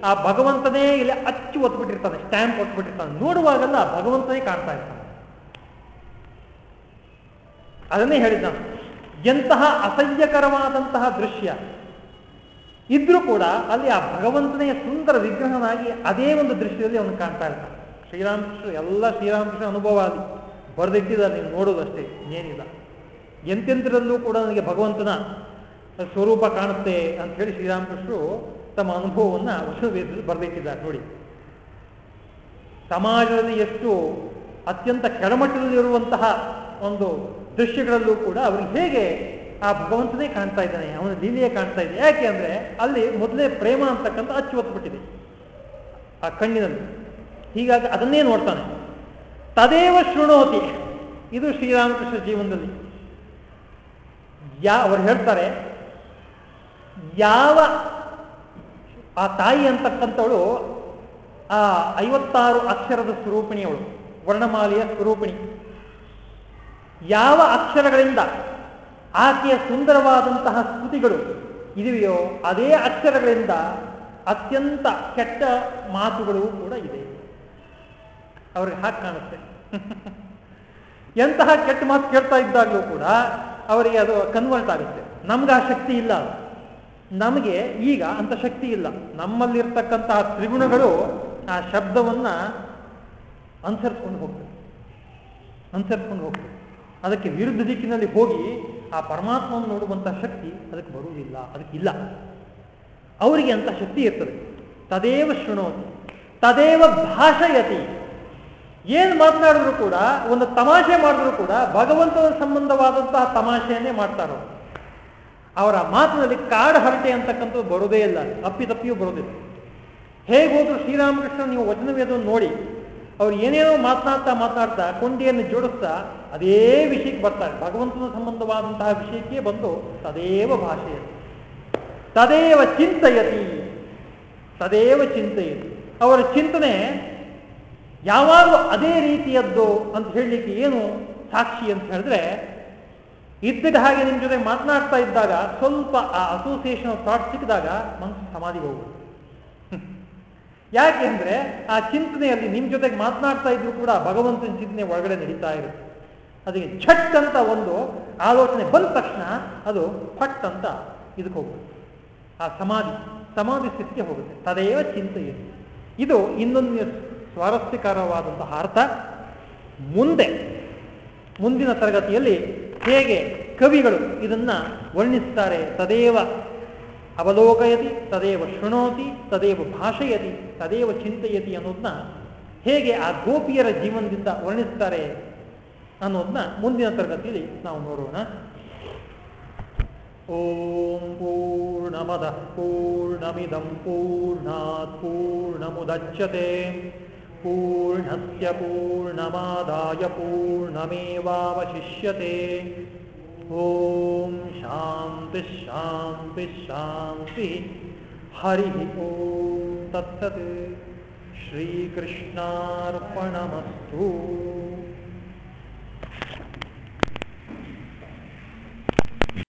A: ಆ ಭಗವಂತನೇ ಇಲ್ಲಿ ಅಚ್ಚು ಒತ್ಬಿಟ್ಟಿರ್ತಾನೆ, ಸ್ಟ್ಯಾಂಪ್ ಒತ್ಬಿಟ್ಟಿರ್ತಾನೆ. ನೋಡುವಾಗೆಲ್ಲ ಭಗವಂತನೇ ಕಾಣ್ತಾ ಇರ್ತಾನೆ. ಅದನ್ನೇ ಹೇಳಿದ ಎಂತಹ ಅಸಹ್ಯಕರವಾದಂತಹ ದೃಶ್ಯ. ಇದ್ರೂ ಕೂಡ ಅಲ್ಲಿ ಆ ಭಗವಂತನೆಯ ಸುಂದರ ವಿಗ್ರಹನಾಗಿ ಅದೇ ಒಂದು ದೃಶ್ಯದಲ್ಲಿ ಅವನು ಕಾಣ್ತಾ ಇರ್ತಾನೆ. ಶ್ರೀರಾಮಕೃಷ್ಣ ಎಲ್ಲ ಶ್ರೀರಾಮಕೃಷ್ಣ ಅನುಭವ ಅಲ್ಲಿ. ಬರೆದಿಟ್ಟಿದ್ದಾರೆ ನೀವು ನೋಡೋದಷ್ಟೇ ಏನಿಲ್ಲ ಎಂತೆಂತರಲ್ಲೂ ಕೂಡ ನನಗೆ ಭಗವಂತನ ಸ್ವರೂಪ ಕಾಣುತ್ತೆ ಅಂತ ಹೇಳಿ ಶ್ರೀರಾಮಕೃಷ್ಣರು ತಮ್ಮ ಅನುಭವವನ್ನ ವಚನವೇದದಲ್ಲಿ ಬರೆದಿಟ್ಟಿದ್ದಾರೆ ನೋಡಿ. ಸಮಾಜದಲ್ಲಿ ಎಷ್ಟು ಅತ್ಯಂತ ಕೆಳಮಟ್ಟದಲ್ಲಿರುವಂತಹ ಒಂದು ದೃಶ್ಯಗಳಲ್ಲೂ ಕೂಡ ಅವ್ರಿಗೆ ಹೇಗೆ ಆ ಭಗವಂತನೇ ಕಾಣ್ತಾ ಇದ್ದಾನೆ, ಅವನ ಲೀಲೆಯೇ ಕಾಣ್ತಾ ಇದೆ. ಯಾಕೆ ಅಂದರೆ ಅಲ್ಲಿ ಮೊದಲೇ ಪ್ರೇಮ ಅಂತಕ್ಕಂಥ ಅಚ್ಚು ಹೊತ್ಬಿಟ್ಟಿದೆ ಆ ಕಣ್ಣಿನಲ್ಲಿ. ಹೀಗಾಗಿ ಅದನ್ನೇ ನೋಡ್ತಾನೆ. ತದೇವ ಶೃಣೋತಿ ಇದು ಶ್ರೀರಾಮಕೃಷ್ಣ ಜೀವನದಲ್ಲಿ ಯಾ ಅವರು ಹೇಳ್ತಾರೆ, ಯಾವ ಆ ತಾಯಿ ಅಂತಕ್ಕಂಥವಳು, ಆ ಐವತ್ತಾರು ಅಕ್ಷರದ ಸ್ವರೂಪಿಣಿಯವಳು, ವರ್ಣಮಾಲೆಯ ಸ್ವರೂಪಿಣಿ. ಯಾವ ಅಕ್ಷರಗಳಿಂದ ಆಕೆಯ ಸುಂದರವಾದಂತಹ ಸ್ತುತಿಗಳು ಇದೆಯೋ, ಅದೇ ಅಕ್ಷರಗಳಿಂದ ಅತ್ಯಂತ ಕೆಟ್ಟ ಮಾತುಗಳು ಕೂಡ ಇದೆ. ಅವ್ರಿಗೆ ಹಾಕಿ ಕಾಣುತ್ತೆ. [LAUGHS] ಎಂತಹ ಕೆಟ್ಟ ಮಾತು ಕೇಳ್ತಾ ಇದ್ದಾಗಲೂ ಕೂಡ ಅವರಿಗೆ ಅದು ಕನ್ವರ್ಟ್ ಆಗುತ್ತೆ. ನಮ್ಗೆ ಆ ಶಕ್ತಿ ಇಲ್ಲ ನಮಗೆ ಈಗ ಅಂತ ಶಕ್ತಿ ಇಲ್ಲ. ನಮ್ಮಲ್ಲಿರ್ತಕ್ಕಂತಹ ತ್ರಿಗುಣಗಳು ಆ ಶಬ್ದವನ್ನ ಅನುಸರಿಸ್ಕೊಂಡು ಹೋಗ್ತವೆ. ಅನುಸರಿಸ್ಕೊಂಡು ಹೋಗ್ತವೆ. ಅದಕ್ಕೆ ವಿರುದ್ಧ ದಿಕ್ಕಿನಲ್ಲಿ ಹೋಗಿ ಆ ಪರಮಾತ್ಮವನ್ನು ನೋಡುವಂತಹ ಶಕ್ತಿ ಅದಕ್ಕೆ ಬರುವುದಿಲ್ಲ. ಅದಕ್ಕಿಲ್ಲ ಅವರಿಗೆ ಅಂತ ಶಕ್ತಿ ಇರ್ತದೆ. ತದೇವ ಶೃಣೋತಿ. ತದೇವ ಭಾಷಯತಿ. ಏನು ಮಾತನಾಡಿದ್ರು ಕೂಡ, ಒಂದು ತಮಾಷೆ ಮಾಡಿದ್ರು ಕೂಡ, ಭಗವಂತನ ಸಂಬಂಧವಾದಂತಹ ತಮಾಷೆಯನ್ನೇ ಮಾಡ್ತಾರೋ ಅವರ. ಮಾತಿನಲ್ಲಿ ಕಾಡು ಹರಟೆ ಅಂತಕ್ಕಂಥದ್ದು ಬರೋದೇ ಇಲ್ಲ ಅಪ್ಪಿತಪ್ಪಿಯೂ ಬರೋದಿಲ್ಲ. ಹೇಗೆ ಹೋದ್ರು ಶ್ರೀರಾಮಕೃಷ್ಣ ನೀವು ವಚನವೇದವನ್ನು ನೋಡಿ, ಅವ್ರು ಏನೇನೋ ಮಾತನಾಡ್ತಾ ಮಾತನಾಡ್ತಾ ಕೊಂಡಿಯನ್ನು ಜೋಡಿಸ್ತಾ ಅದೇ ವಿಷಯಕ್ಕೆ ಬರ್ತಾರೆ. ಭಗವಂತನ ಸಂಬಂಧವಾದಂತಹ ವಿಷಯಕ್ಕೆ ಬಂದು ತದೇವ ಭಾಷೆಯಲ್ಲಿ ತದೇವ ಚಿಂತೆಯತಿ ತದೇವ ಚಿಂತೆಯತಿ. ಅವರ ಚಿಂತನೆ ಯಾವಾಗಲೂ ಅದೇ ರೀತಿಯದ್ದು ಅಂತ ಹೇಳಲಿಕ್ಕೆ ಏನು ಸಾಕ್ಷಿ ಅಂತ ಹೇಳಿದ್ರೆ, ಇದ್ದಿದ್ದ ಹಾಗೆ ನಿಮ್ಮ ಜೊತೆ ಮಾತನಾಡ್ತಾ ಇದ್ದಾಗ, ಸ್ವಲ್ಪ ಆ ಅಸೋಸಿಯೇಷನ್ ಆಫ್ ಥಾಟ್ ಸಿಕ್ಕಿದಾಗ ಮನಸ್ಸು ಸಮಾಧಿ ಹೋಗುದು [LAUGHS] ಯಾಕೆಂದ್ರೆ ಆ ಚಿಂತನೆಯಲ್ಲಿ ನಿಮ್ಮ ಜೊತೆಗೆ ಮಾತನಾಡ್ತಾ ಇದ್ರು ಕೂಡ ಭಗವಂತನ ಚಿಂತನೆ ಒಳಗಡೆ ನಡೀತಾ ಇರುತ್ತೆ. ಅದಕ್ಕೆ ಛಟ್ ಅಂತ ಒಂದು ಆಲೋಚನೆ ಬಂದ ತಕ್ಷಣ ಅದು ಫಟ್ ಅಂತ ಇದಕ್ಕೆ ಹೋಗುತ್ತೆ. ಆ ಸಮಾಧಿ ಸಮಾಧಿ ಸ್ಥಿತಿಗೆ ಹೋಗುತ್ತೆ. ತದೇವ ಚಿಂತೆ ಇದು ಇನ್ನೊಂದು ಸ್ವಾರಸ್ಯಕರವಾದಂತಹ ಅರ್ಥ. ಮುಂದೆ, ಮುಂದಿನ ತರಗತಿಯಲ್ಲಿ ಹೇಗೆ ಕವಿಗಳು ಇದನ್ನ ವರ್ಣಿಸ್ತಾರೆ, ತದೇವ ಅವಲೋಕಯತಿ, ತದೇವ ಶೃಣೋತಿ, ತದೇವ ಭಾಷೆಯತಿ, ತದೇವ ಚಿಂತೆಯತಿ ಅನ್ನೋದನ್ನ ಹೇಗೆ ಆ ಗೋಪಿಯರ ಜೀವನದಿಂದ ವರ್ಣಿಸ್ತಾರೆ ಅನ್ನೋದನ್ನ ಮುಂದಿನ ತರಗತಿಯಲ್ಲಿ ನಾವು ನೋಡೋಣ. ಓಂ ಪೂರ್ಣಮದ ಪೂರ್ಣಮಿದಂ ಪೂರ್ಣಾತ್ ಪೂರ್ಣಮುದಚ್ಯತೆ. पूर्णस्य पूर्णमादाय पूर्णमेवावशिष्यते ॐ शान्तिः शान्तिः शान्तिः हरिः ॐ तत्सत् श्रीकृष्णार्पणमस्तु